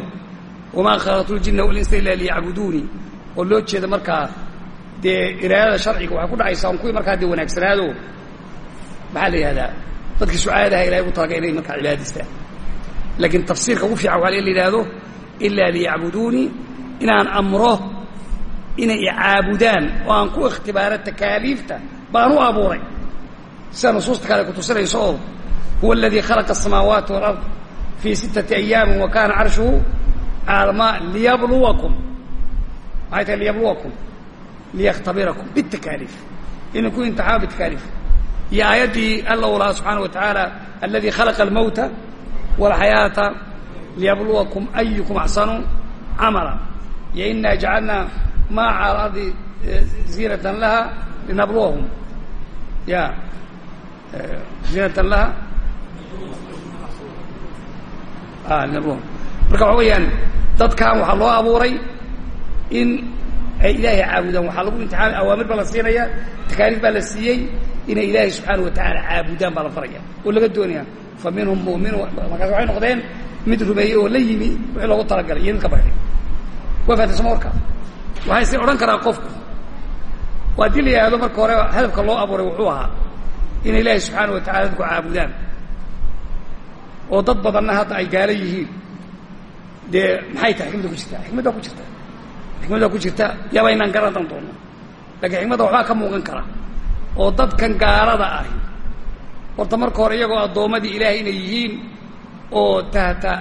wamaa khalaqtu ljina walinsa ilaa liyacbuduuni oo loo jeeda markaa dee iraadada sharciga waxay ku dhacaysaa on kuwii markaa dee wanaagsanaado maxaa la yidhahdaa dadkii sucaadaha ilahay ugu talaga inay markaa cibaadaystaan laakiin tafsiirka ugu fiican waa la yidhaahdo ilaa liyacbuduunii inaan amro inay icaabudaan oo aan ku ikhtibaaro takaaliifta baan u abuuray sida nusuusta kale kutusinayso oo huwa aladii khalaqa asamaawaati walard fii sittati ayaamin wa kaana carshuhu caalama liyabluwakum maxay tahay liyabluwakum liyakhtabirakum bitakaaliif inuu ku imtixaama bitakaaliif iyo aayaddii alla u lahaa subxaana wa tacaala aladi khalaqa almawta walxayaata liyabluwakum ayukum axsanu camala iyo inaa jacalnaa ma cala ziinatan laha linabluwahum ya ziinatan laha linabluwahum marka waxa weeyaan dadkan waxaa loo abuuray in ay ilaahay caabudaan. Waxaa lagu imtixaamay awaamir baa la siinaya takaaliif baa la siiyey inay ilaahay subxaana wa tacaala caabudaan baa la faraya oo laga doonaya fa minhum mu'minu markaas waxay noqdeen mid rumeeyey oo la yimi wixii loogu talagalay iyo mid ka baxday. Waa fahatay soma warka? Waxay si odhan karaa qofku. Waa dii la marka hore hadafka loo abuuray wuxuu ahaa inay ilaahay subxaana wa tacala dadku caabudaan. Oo dad badanna hadda ay gaalo yihiin dee maxay tahay? Xikmadda ku jirtaa? Xikmaddaa ku jirta xikmaddaa ku jirta yaaba inaan garantan doonno lakiin xikmadda waxbaa ka muuqan kara. Oo dadkan gaalada ahi. Horta marka hore iyagoo addoommadii ilaahay inay yihiin oo tahta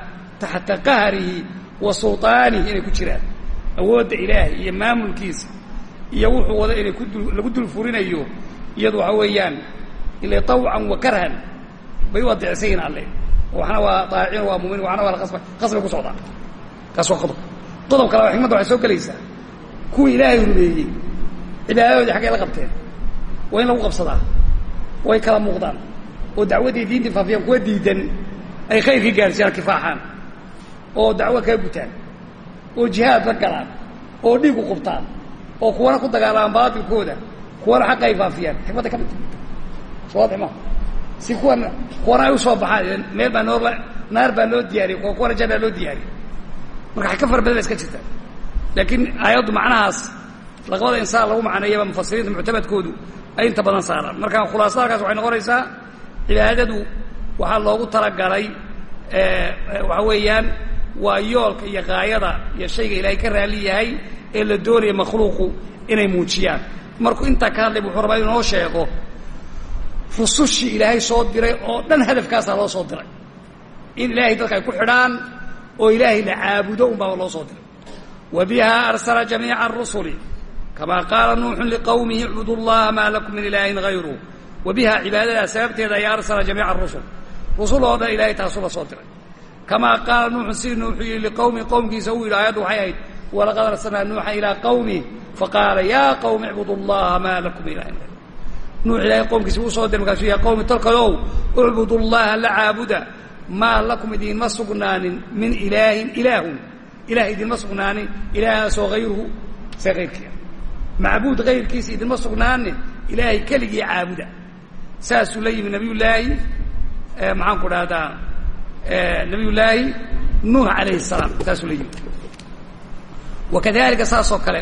taxta qahrihi wa sulطaanihi inay ku jiraan. Awoodda ilaahay iyo maamulkiisa iyo wuxuu wado inay ku dul lagu dul furinayo. Iyadu waxa weeyaan ila طawcan wa karhan. Bay u adeecsan yihiin alle waxna waa daacin waa mumin waxna waa la qasba. Qasbay ku socdaan kaas waa qodob qodob kale xikmadda waxay soo gelaysaa. Kuwii ilaahay rumeeyey cibaadadoodii xaggay la qabteen waa in lagu qabsadaa way kala muuqdaan. Oo dacwaddii diintii faafiyaan kuwa diidan ay khayrkii gaarsiiyaan kifaaxaan. Oo dacwo kaga gutaan oo jihaad la galaan oo dhiig u qubtaan oo kuwana ku dagaalamaan baatilkooda kuwana xaqa ay faafiyaan. Xikmadda ka midta sowaadix ma si kuwan kuwana ay u soo baxaan meel baa noor naar baa loo diyaariyey oo kuwana jannaa loo diyaariyey. Marka ka fara badan ba iska jirta laakiin aayaddu macnahaas laqbada insaan lagu macneeyaba mufasiriinta muctamadkoodu ay inta badan saaraan. Marka khulaasada halkaas waxay noqonaysaa cibaadadu waxaa loogu talagalay waxa weeyaan waa yoolka iyo qaayada iyo shayga ilaahay ka raali yahay ee la doonaya makhluuqu inay muujiyaan. Markuu intaa ka hadlay wuxuu rabaa inoo sheego rusushii ilaahay soo diray oo dhan hadafkaasaa loo soo diray. In ilaahay dadka ay ku xidhaan oo ilaahay la caabudo un baaba loo soo diray. Wa biha arsala jamiica arusuli kama qaala nuuxun liqawmihi icbudu llaha maa lakum min ilaahin hayru wa biha cibaadadaa sababteeda ayaa arsala jamiica arusul rusul oo dhan ilahay taasuu la soo diray. Kamaa qaala nuuxun sidii nuuxuu yidhi liqawmihi qowmkiisa uu yidhi aayaddu waxay ahayd walaqad arsalnaa nuuxa ilaa qawmi faqaala yaa qawmi icbudu llaha maa lakum min ilahin hayru nuux ilaahay qowmkiisa uu soo diray markaasuu ya qawmi tolkadow ucbudu llaha la caabuda. Maa lakum idiinma sugnaanin min ilaahin ilaahun. Ilaah idinma sugnaanin ilaahaasoo hayruhu se hayrkiia macbuud hayrkiisa idinma sugnaanin ilaahay keligii caabuda. Saasuu la yimi nabiyullaahi maxaan ku dhahdaa nabiyullaahi nuux alayhi salaam saasuu la yimi. Wakadalika saasoo kale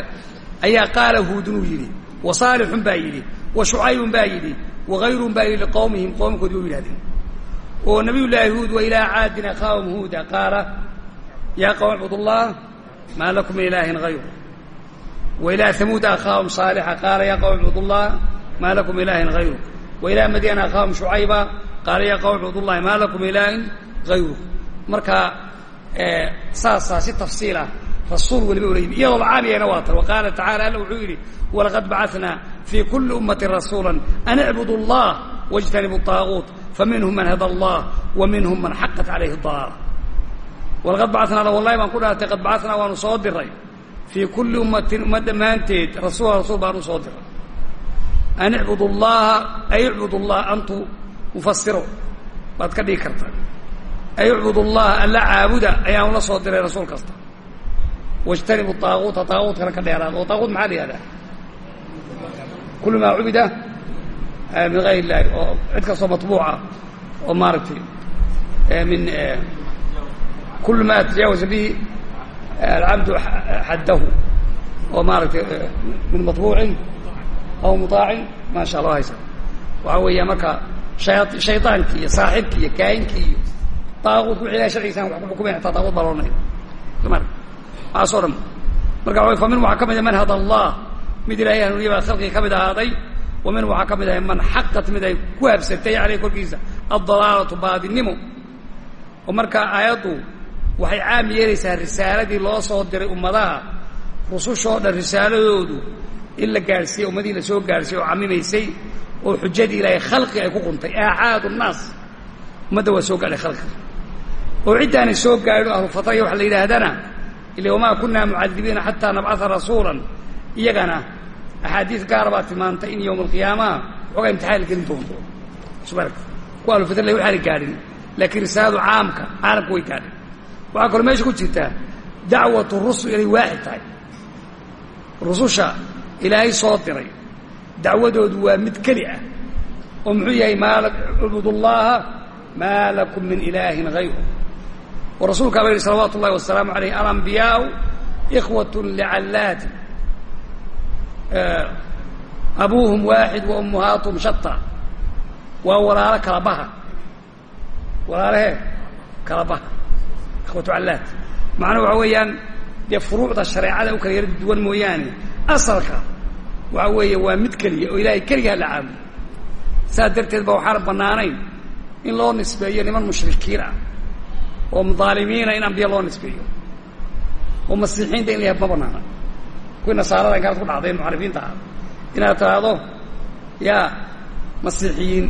ayaa qaala huudun uu yidhi wa saalixun baa yidhi wa shucaybun baa yidhi wagayrun baa yidhi liqowmihim qoomkoodii u yidhahdeen oo nabiy llaahi huud wa ilaa caadin akhaahum huuda qaala yaa qowm icbud allah maa lakum min ilaahin hayru wa ilaa hamuuda akhaahum saalixa qaala yaa qowm icbud allah maa lakum ilaahin hayru wa ilaa madyana akhaahum shucayba qaala yaa qowm icbud llahi maa lakum ilaahin hayru marka saasaa si tafsiilah rasuul weliba ula yimi iyadoo lacaaniyana waa tan wa qaala tacala alla wuxuu yidhi walaqad bacatnaa fii kulli ummatin rasuula an icbudu allah wاjtanibu طaaguut faminhum man hada allah wa minhum man xaqat calayhi dalaala walaqad bacatnaa wallahi baan ku dhaartay qad bacatnaa waanu soo diray. Fii kulli ummatin ummad dhammaanteed rasuula rasuul baanu soo diray. An icbudu llaha ay icbud allah antu mufasiro baad ka dhigi karta. Ay icbud allaha alla caabuda ayaanu la soo diray rasuul kasta wاjtanibu طaaguuta طaaguutkana ka dheeraada oo طaaguut maxaa la yihahdaa kul maa cubida min gayr illahi oo cid kastoo maطbuuca oo maaragtay min kul ma tajaawaza bihi alcabdu xaddahu oo maaragtay min maطbuucin aw muطaacin maa sha allah haysa waxaa weeya marka shayطaankii iyo saaxibkii iyo kaayinkii iyo طaaguutku wixi ilahay sharcigiisaan wax ku xukumayn xataa taaguut baa loonaya maaso dhan. Marka fa min waxaa ka mid ah man hada allah mid ilaahay hanuuniya baa khalqiga ka mid ahaaday wa min waxaa ka mid ahay man xaqat mid ay ku habsatay caleyh korkiisa addalaalatu baadinimo. Oo marka aayaddu waxay caam yeelaysaa risaaladii loo soo diray ummadaha rusushoo dhan risaaladoodu in la gaadhsiiye ummadihii la soo gaadhsiiye oo camimaysay oo xujadii ilaahay khalqi ay ku quntay. Aacaadu nnaas ummadda waa soo gaadhay khalqiga oo ciddaanay soo gaadhin o ahlufataya waxa la yidhaahdana ila wamaa kunaa mucadibiina xataa nabcaa rasuulan iyagana axaadiis gaara baa tilmaantay in yowma alqiyaamaha waxoogaa imtixaan la gelin doonto subarka kuwa ahlufatra la waxaana gaadhin laakiin risaaladu caamka caalamka way gaadhin waxaa kaloo meesha ku jirta dacwatu rusul inay waaxid tahay rususha ilaahay soo diray dacwadoodu waa mid keli ah oo muxuu yahay maa ucbud llaha maa lakum min ilaahin hayru oo rasuulka aba yihi salawaatu ullahi wasalaamu alayh alambiyaau ikhwat licallaati abuuhum waaxid wa ummuhaatuhum shata waa walaalo kala baha. Walaalahee kala baha. Ikhwatu callaat macnuhu waxa weeyaan dee furuucda shareecada u kala yara duwan mooyaane. Asalka waxa weeye waa mid keliya oo ilaahay keligaa la caabudo saas darteed ba waxaana bannaanayn in loo nisbeeyo niman mushrikiin ah oo mudaalimiina in ambiya loo nisbeeyo. Oo masiixiinta in la yahay ma kuwii nasaarada inkaad ku dhacday muxarifiinta ah inaad tidhaahdo yaa masiixiyiin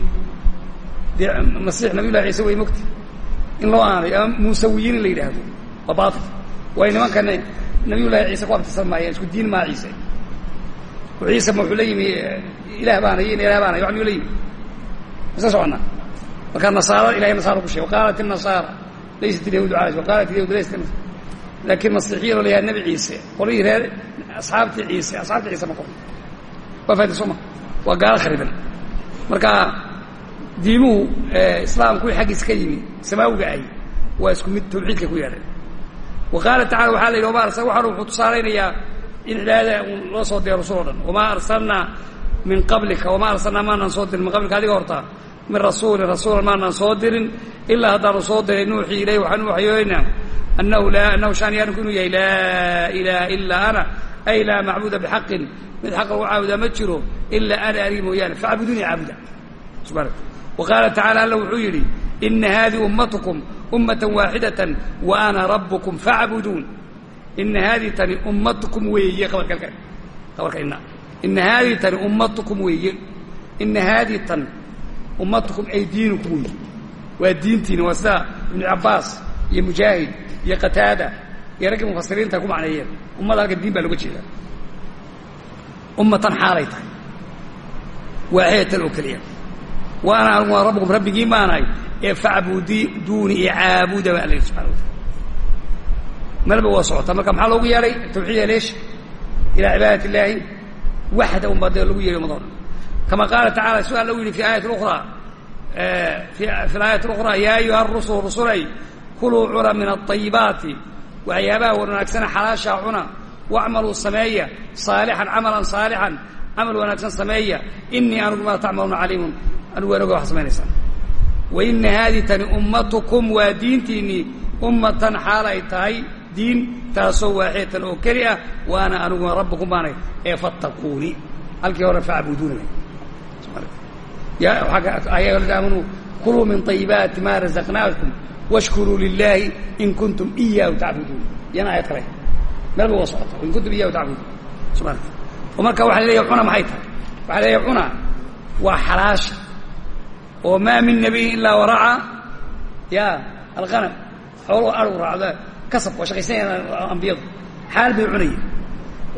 dee masiix nabiy llahi ciise way mogti in loo aanayo ama muusawiyiin in la yidhaahdo waa baail way nimankana nabiyullahi ciise ku abtirsan maayeen isku diin maa ciise. Ciise wuxuu la yimi ilah baanayo in ilah baanayo wax miyuu la yimi. Masa soconnaa marka nasaara ilahay nasaara ku sheegay waqaalat الnasaara laysat ilyahuudu cala waqaalat ilyahud laysat laakiin masiixiyan oo la yahay nabi ciise qolihii reer asxaabtii ciise asxaabtii ciise ma qorin waa faida soo ma waa gaalo khariban marka diimuhu islaamku wii xaggiisa ka yimi samaawiga ay waa isku mid tawxiidka ku yeedhay wa qaala tacala waxaa la yidhi wama arsa waxaan wuxuu tusaalaynayaa in cibaadada un loo soo diray rasul o dhan wamaa arsalnaa min qablika wamaa arsalnaa maanaan soo dirin min qablika adiga horta min rasuulin rasuulan maanaan soo dirin ilaa haddaanu soo diray nuuxii ilayh waxaan u waxyooynaa annahu laa annahu shaani arinku inuu yahay laa ilaaha ilaa ana ay laa macbuuda bixaqin. Mid xaqa lagu caabudaa ma jiro ilaa ana anigi mooyaane. Facbudunii caabuda subana wa qaala alla wuxuu yidhi ina haadihi ummatukum ummatan waaxidatan wa ana rabbukum facbuduun ina haadii tani ummatukum weeye qabarka qabarka ina ina haadii tani ummatukum weeye. Ina haadii tan ummatukum ay diinukum. Weeye waa diintiina waa sida ibnu cabbaas iyo mujaahid iyo qataada iyo raggii mufasiriinta ku macneeyeen. Ummada halkan diin baa looga jeedaa ummatan xaalay tahay. Waaxidatan oo keliya wa ana aniguna rabbukum rabbigii maanahay ee facbuduuni ee caabuda baa alla yidhi subxana wa taala melba waa socotaa marka maxaa loogu yeedhay? Tawxiid leesh ilaa cibaadat illaahi waxda un baa dee lagu yeehay ummado dhan kama qaala tacala su alla u yidhi fi aayati ukhraa fi alaayati اlأkhraa yaa ayuha rusul rusulay kuluu cuna min aلطayibaati waxyaabaha wanaagsan xalaashaa cuna wacmaluu sameeya saalixan camalan saalixan camal wanaagsan sameeya inii anigu maa tacmaluuna caliimun anigu waan oga wax samaynaysaan wa ina haadii tani ummatukum waa diintiinnii ummatan xaal ay tahay diin taasoo waaxidatan oo keli ah wa ana aniguna rabbukum baanay ee fattaquuni halkii hore facbuduuna ya aladi aamanuu kuluu min طayibaati ma razaqnaakum washkuruu lilaahi in kuntum iyaahu tacbuduun yana aayad kale meelba waa socota in kuntum iyahu tacbuduun subana oo marka waxa leeyahay cuna maxay tahay waxaa leeyahay cuna waa xalaasha oo maa min nabiyin ilaa waraca ya alqanam xooluhu agu raacda kasab waa shaqaysanayaan ambiyadu xaal bay cunaya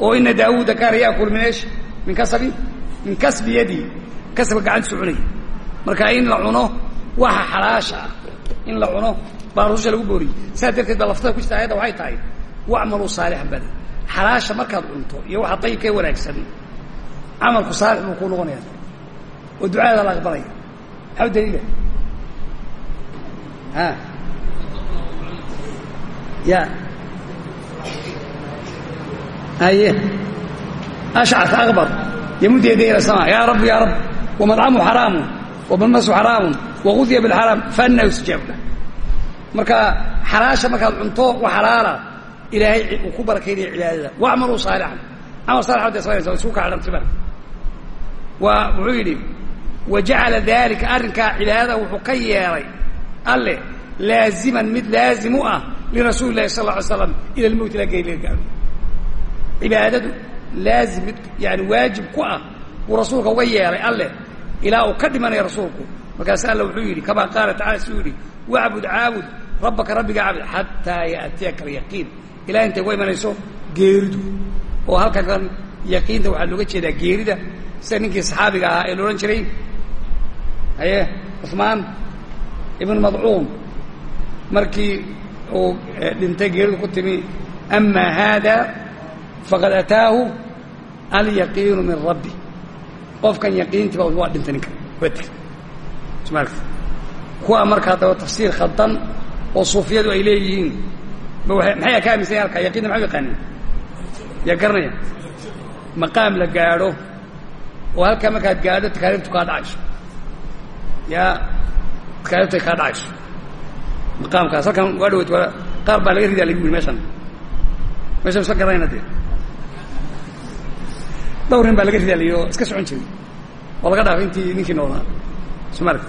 oo ina daawuuda kaana yaakul min esh min kasabi min kasbi yadi kasabka gacantiisu cunaya marka in la cuno waxa xalaasha ah. In la cuno baa rususha lagu booriyey. Saas darteed ba laftada ku jirta ayadda waxay tahay wacmaluu saalixan bale xalaasha markaad cunto iyo waxa dayibka ee wanaagsan camalku saalix buu kuu noqonaya. Oo ducaada la aqbalaya. Maxaa u daliila. A ya. Aye ashcarka akbar yamud yadayhi ila sama. Ya rab ya rab wamadcamu xaraamu wamalmasu xaraamu wagudiya bilxaraam faanna yustijaabu lah marka xalaasha markaad cunto wa xalaala ilaahay uu ku barakaynaya cibaadada wacmaluu saalixan camal saalix wada samaynaysa waa isku kaadhamtiba waa wuxuu yidhi wa jacala daalika arrinkaa cibaadada wuxuu ka yeelay alle laaziman mid laazim u ah lirasuuli lahi sal lla alay slam ila lmowt ilaa gey laga gaaro cibaadadu laazim mid yani waajib ku ah buu rasuulka uga yeelay alle ilaa uu ka dhimanaya rasuulku. Markaasu alla wuxuu yidhi kamaa qaala tacala suu yidhi wacbud caabud rabbaka rabbiga caabud xataa yaatiyaka alyaqiin. Ilaa intay uga imanayso geeridu. Oo halkan kan yaqiinta waxaa looga jeedaa geerida sida ninkii saxaabiga ahaa ee la odhan jiray. Haye cusmaan ibn madcuun markii uu dhintay geeridu ku timi ama haada faqad ataahu alyaqiinu min rabbi qofkan yaqiintiiba waa dhintay ninka waa marka haddaba tafsiir khaldan oo suufiyadu ay leeyihiin maxay ka aaminsan halkaa? Yaqiinta maxay u yaqaaneen yaa garanaya? Maqaam la gaadho oo halkaa markaad gaadho takaaliiftu kaa dhacayso yaa takaaliiftu ay kaa dhacayso maqaamkaas halkan waa dhaweyt waa qaar baa laga ridaa lagu yiri meeshan meeshan iska garanayna dee. Dhowr nin baa laga ridaa oo iska socon jiray oo laga dhaafay intii ninkii noolaa. Somaarka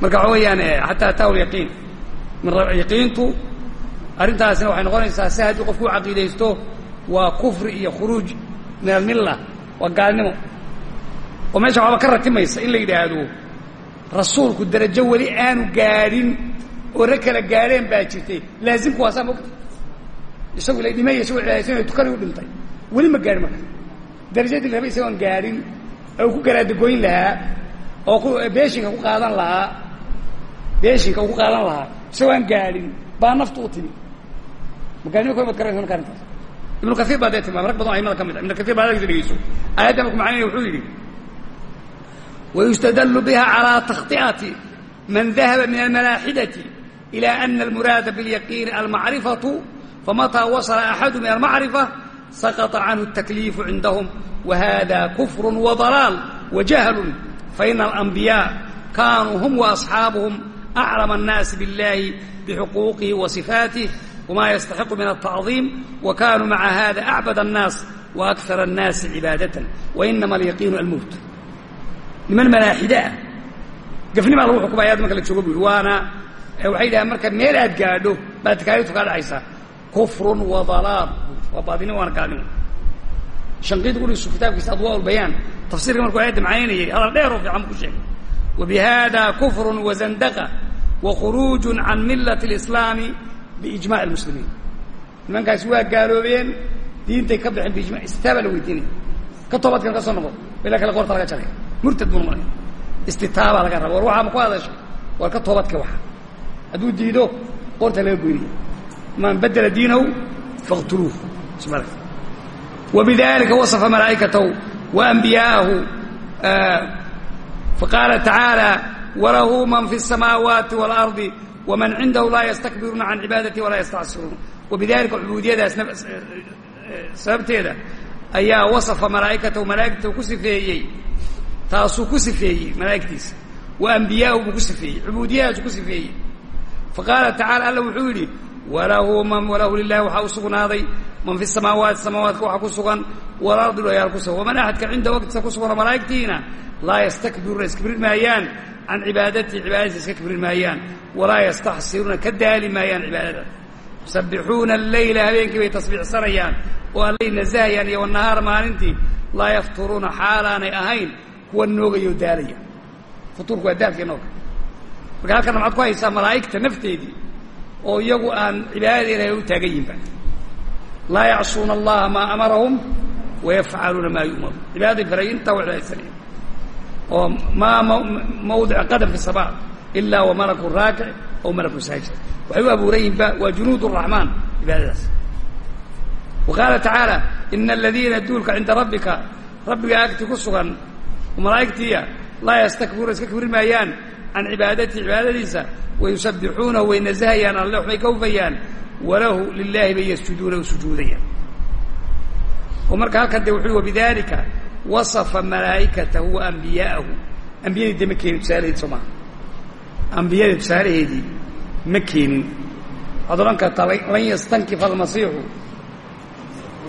marka waxa weeyaan xataa ataahu lyaqiin yaqiintu arrintaasina waxay noqonaysaa si haddii qofku u caqiidaysto waa kufri iyo khuruuj min almilla waa gaalnimo. Oo meesha waxaaba ka ratimaysa in la yidhaahdo rasuulku darajo weli aanu gaadhin oo rag kala gaadheen baa jirtay. Laazimku waasaa mogta isagu la dhimay isagoo cibaadaysan tukani u dhintay. Weli ma gaadhin marka. Darajadii la raba isagoon gaadhin ku garaadagoyn lahaa oo ku beeshinka ku qaadan lahaa beeshinka ku qaadan lahaa isagoo aan gaadhin baa naftu u timi magaanimo koy baad garanaysa marka arrintaas ibnu kaiir baa dee tilmaamay rag badan o aimada ka mid a ibnu kaiir baa hadalkiisa dhegeyso aayadda marku macnayna wuxuu yidhi ويستدل بها على تخطئة من ذهب من الملاحدة إلى أن المراد باليقين المعرفة فمتى وصل أحد من المعرفة سقط عنه التكليف عندهم وهذا كفر وضلال وجهل فإن الأنبياء كانوا هم وأصحابهم أعلم الناس بالله بحقوقه وصفاته وما يستحق من التعظيم وكانوا مع هذا أعبد الناس وأكثر الناس عبادة وإنما اليقين الموت niman malaaxide ah gafnimaa lagu xukumaya ad marka la joogo bu yidhi waana waxay yidhahaan marka meel aad gaadho baad takaaliiftu kaa dhacaysaa kufrun wa dalaal waa baadinimo waana gaalnimo hanqiid gurigiisu kitaabkiisa adwaa bayaan. Tafsirka markuu aayadda macaynayay hadal dheeroo fiican ku sheegay. Wabihada kufru wazandaqa wkhuruuj can milati اlislaami biijmac muslimiin nimankaas waa gaaloobeen diintay ka baxeen biijma istitaaba la weydiinaya ka toobadkan ka soo noqo ilaa kale qoorta laga jaray. Murtad buu noqonaya istitaabaa laga raba war waxaa ma ku hadashay war ka toobadka waxa. Hadduu diido qoorta laga goynaya man badela diinahu faqtuluuh subaa وبذلك وصف ملائكته وأنبياءه آه فقال تعالى وله من في السماوات والأرض ومن عنده لا يستكبرون عن عبادته ولا يستعصرون وبذلك عبودية sababteeda ayaa wasafa malaa'ikatahu malaa'igta ku sifeeyey taasuu ku sifeeyey malaa'igtiisa wa ambiyaahu buu ku sifeeyey cubuudiyadaasuu ku sifeeyey faqaala tacala alla wuxuu yidhi walahu lilahi waxaa u sugnaaday. Man fi samaawaati samaawaadka waxaa ku sugan. Walardi dhayaal ku sugan. Waman axadka cinda waqtiisa ku suganoo malaa'igtiina? Laa yastakbiruuna iskibrin maayaan. Can cibaadatihi cibaadadiisa iska kibrin maayaan. Walaa yastaxsiruuna ka daali maayaan cibaadada. Yusabbixuuna alleyla habeenkii bay tasbiixsanayaan. Oo allay nasahayaan iyo wanahaar maalintii. Laa yafturuuna xaalaanay ahayn. Kuwa noogaya oo daalaya. Futuurku waa daalkii nooga marka halkan maxaad ku haysaa malaa'igta nafteedii oo iyagu aan cibaadada ilahay u taagan yihinba laa yacsuuna allaha maa amarahum wayafcaluuna maa yu'maruun. Cibaadaday faray intaa cibaadaysanaya oo maa mawdica qadam fi sama ilaa wa malaku raakic aw malaku saajid. Waxay u abuuran yihinba waa junuud الraxmaan cibaadadaas. Wa tacaala ina aladiina duulka cinda rabbika rabbiga agti ku sugan malaa'igtiya laa yastakbiruuna iska kibri maayaan can cibaadatihi cibaadadiisa wayusabbixuunahu way nasahayaan alle waxbay ka hufayaan walahu lilaahi bay yasjuduuna u sujuudayaan oo marka halkan de wuxu wabidalika wasafa malaa'ikatahu wa ambiya'ahu ambiyadii de ma keenin tusaalaheedi soo maha ambiyadii tusaalaheedii ma keenin waxaad odhan kartaa lan yastankifa almasiixu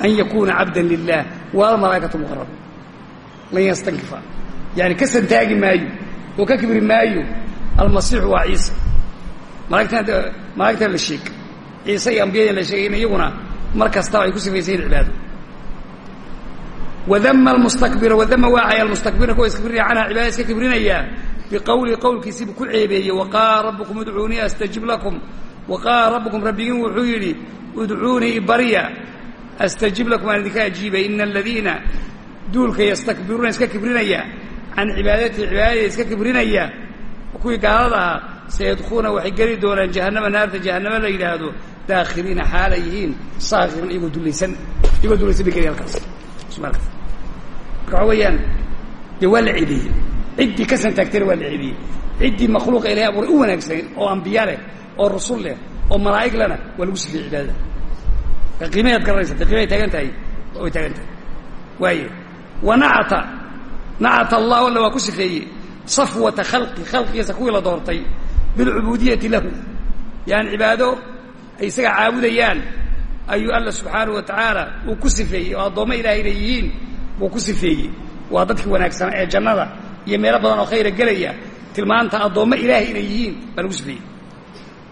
an yakuuna cabda lilah wala malaa'ikatu muqarab lan yastankifa yani ka santaagi maayo oo ka kibri maayo almasiixu waa ciisa malaigtana malaigtana la sheeg. Ciise iyo ambiyadii la sheegay in iyaguna mar kastaba ay ku sifaysan yihiin cibaado. Wadama almustakbira wadama waacaya almustakbirina kuwa iskibrinaya canha cibaadada iska kibrinaya biqowlihi qowlkiisiibuu ku ceebeeyey waqaala rabbukum udcuunii astajib lakum. Waqaala rabbukum rabbigiin wuxuu yidhi udcuunii ibarya astajib lakum aan idinka ajiibay. Ina aladiina duulka yastakbiruuna iska kibrinaya can cibaadatihi cibaadadii iska kibrinaya kuwii gaalada ahaa sayadkuuna waxay geli doonaan jahannama naarta jahannama la yidhaahdo daakhiliina xaalay yihiin saakirin iyagoo dulaysan iyagoo dulaysan bay geli halkaas. Marka waxa weeyaan dee waa la ceebiyey ciddii ka santaagtayna waa la ceebiyey ciddii makhluuqa ilahay abuuray u wanaagsaneyd oo ambiya leh oo rasul leh oo malaa'ig lena waa lagu sifiyey cibaadada. Qiimayaad garanaysa de qiimay taagan tahay way taagan tahay. Waaye wa nacata allah alla waa ku sifeeyey safwata khalqi khalqigiisa kuwii la doortay bilcubuudiyati lahu yani cibaado ay isaga caabudayaan ayuu alla subxaanahu wa tacaala uu ku sifeeyey oo addoommo ilahay inay yihiin buu ku sifeeyey waa dadkii wanaagsanaa ee jannada iyo meelo badan oo khayra gelaya tilmaanta addoommo ilaahay inay yihiin baa lagu sifeeyey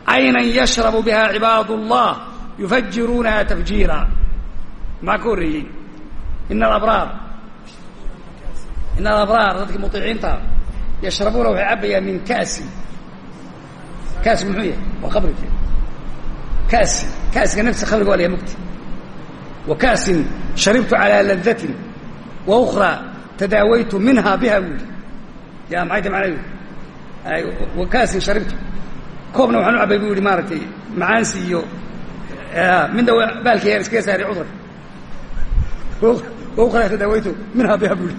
caynan yashrabu biha cibaad اllah yufajiruunaha tafjiira maxaa ka horreeyey ina alabraar ina alabraar dadkii muطiciinta yashrabuuna waxay cabbayaan min ka'sin kaasku muxuu yahay? Waa khamrigi kaasi kaasiga nafsi khamriga waa la yahay mugti. Wa kaasin sharibtu calaa ladatin wa ukraa tadaawaytu minha biha buuli ya maxay ta macnaheedu? Wa kaasin sharibtu. Koobna waxaan u cabay bu yihi maaragtay macaansi iyo midna baalki yar iskaga saari cudurka. Wa ukraa tadaawaytu minha biha buuli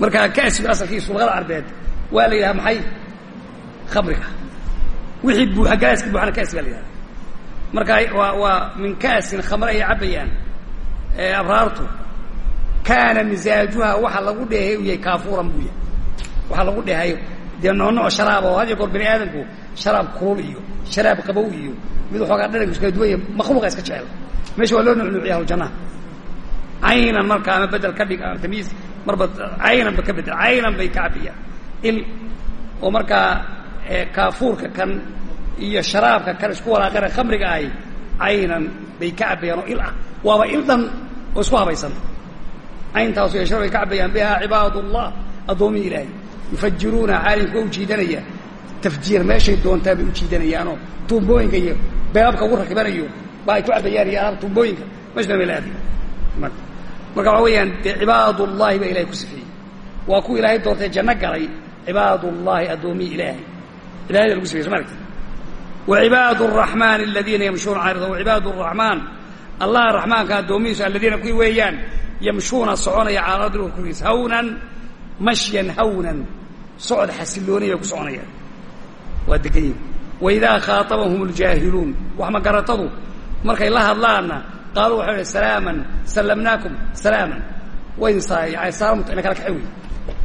marka kaasigu asalkiisu luqada carbeed waa la yidhaha maxay? Khamriga wixii buuxa gaaskii buuxana kaasi baa la yidhahda marka waa waa min kaasin khamre ay cabbayaan abraartu kaana misaajuha waxa lagu dheehay u yahay kaafuuran buu yahay. Waxa lagu dheehay dee noonoc sharaab oo had iyo goor bini aadamku sharaab kulul iyo sharaab qabow iyo mid waxoogaa dhadhanku iskala duwan yahay makhluuqa iska jecel. Meesha waa loo nucnuuciya ahlujannaha caynan marka ama bedel ka dhig ama tamyiis marba caynan ba ka bedel caynan bay ka cabiyaan il oo markaa kaafuurka kan iyo sharaabka kan isku walaaqana khamriga ahi caynan bay ka cabbayaan oo il ah. Waaba il dhan oo isku habaysan. Cayntaasu yeeshana bay ka cabbayaan bihaa cibaadullah addoomihi ilaahay. Yufajiruuna xaalin kuwa u jiidanaya. Tafjiir meeshay doontaa bay u jiidanayaanoo. Tuumbooyinka iyo beebabka ugu rakibanayo ba ay ku cabbayaan iyo alaab tuumbooyinka bay la aadayan marka waxa weeyaan dee cibaad ullahi baa ilahay ku sifiyey waa kuwa ilaahay doontay janno galay cibaad ullahi addoommihii ilaahay ilahyada lagu sifiyey soo ma aragti wacibaad araxmaani aladiina yamshuuna cala ardi wacibaad araxmaan allaha raxmaanka addoomihiisu aladiina kuwii weeyaan yamshuuna soconaya cala ardi korkiisa hawnan mashyan hawnan socod xasiloonaya ku soconayaan waa degan yihiin waidaa khaatabahum اljaahiluun wax magaratadu markay la hadlaanna qaaluu waxay h salaaما sallamnaakum salaama waydin salaam ina kala kaxay wey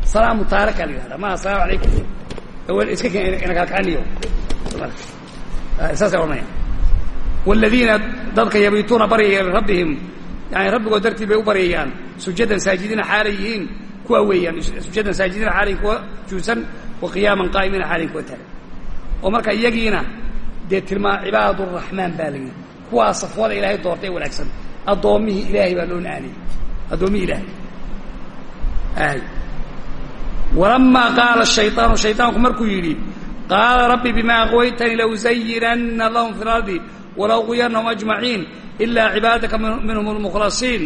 salaamu taaraka la yihahda ma asalaamu alaykum iska ina kala kaxaniyo saasay odhanayaan wاladiina dadka yabiituuna baryaya lirabbihim yani rabbigood dartii bay u baryayaan sujadan saajidiina xaalay yihiin kuwa weeyaan sujadan saajidiina xaalayin kuwa juusan wa qiyaaman qaa'imiina xaalayin kuwa taagan oo marka iyagiina dee tilmaa cibaad الraxmaan baa la yidhi kuwaa safwada ilaahay doortay ee wanaagsan addoommihii ilaahay baa loo naaniyey addoommihii ilaahay ay walamaa qaala shayطaanu shayطaanku markuu yidhi qaala rabbi bima aqwaytanii lauzayinanna lahum fi اlardi walauqwiyanahum ajmaciin ilaa cibaadaka minhum اlmukhlasiin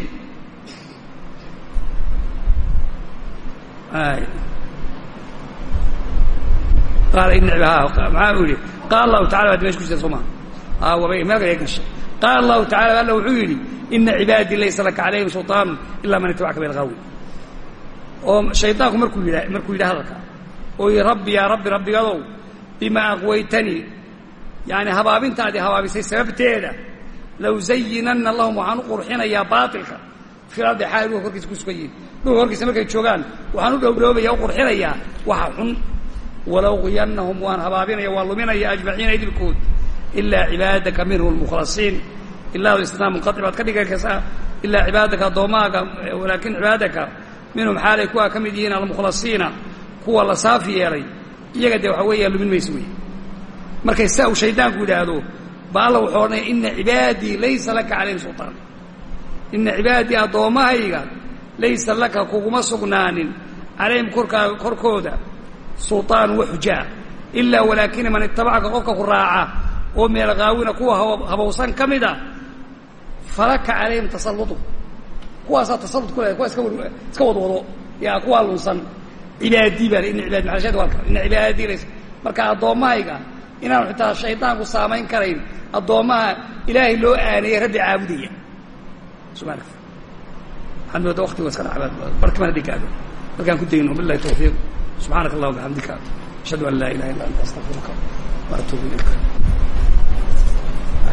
qaala in maxaa u yidhi qaala allahu tacala baa dimesh ku jirta soo maa qaala allahu tacala alla wuxuu yidhi ina cibaadii laysa laka calayhim sulطaanu ilaa man itabacka bilgaawi oo shaydaanku markuu yidha markuu yidhi hadalka oo yidhi rabbi yaa rabbi rabbigadow bima aqwaytanii yani habaabintaadii habaabisay sababteeda lauzayinanna lahum waxaan u qurxinayaa baatilka fil ardi xaal dhulka korkiisa ku sugan yihiin dhulka korkiisa markay joogaan waxaan u dhowdhoobaya u qurxinayaa waxa xun. Walauqwiyanahum waan habaabinaya waan luminaya ajmaciina idilkood ilaa cibaadaka minhu اmukhlasiin ilah isna munqai baad ka dhigaysaa ilaa cibaadaka addoommaaga walaakin cibaadaka minhum xaalay kuwa ka mid yihiin almukhlasiina kuwa la saafi yeelay iyaga dee waxa weeya lumin mayso wey markay saa uu shaydaanku yidhaahdo ba wuxuu odhanaya ina cibaadii laysa laka calayhim sulطaan ina cibaadii addoommahayga laysa laka kuguma sugnaanin calayhim korkaa korkooda sulaan wa xujaa ilaa walaakina man itabacaka qofka ku raaca oo meelqaawina kuwa habowsan ka mida falaka calayhim tasalludu kuwaasaa tasallud ku leeday kuwa iska wadwado yaa kuwaa lunsan cibaadii baa ina ibadi maashad waa ina cibaadii lays marka addoommahayga inaanu xitaa shaydaanku saamayn karayn addoommaha ilaahay loo aaneeyey rabbi caabudaya. Subana waxaad moodaa waktiga iska dhaca barkiman haddii gaado markaan ku dayno bilahi tawfiiq. Subxaanaka allah bxamdika ashhadu an laa ilaha illa anta astaqfiruka waatuubu ilayk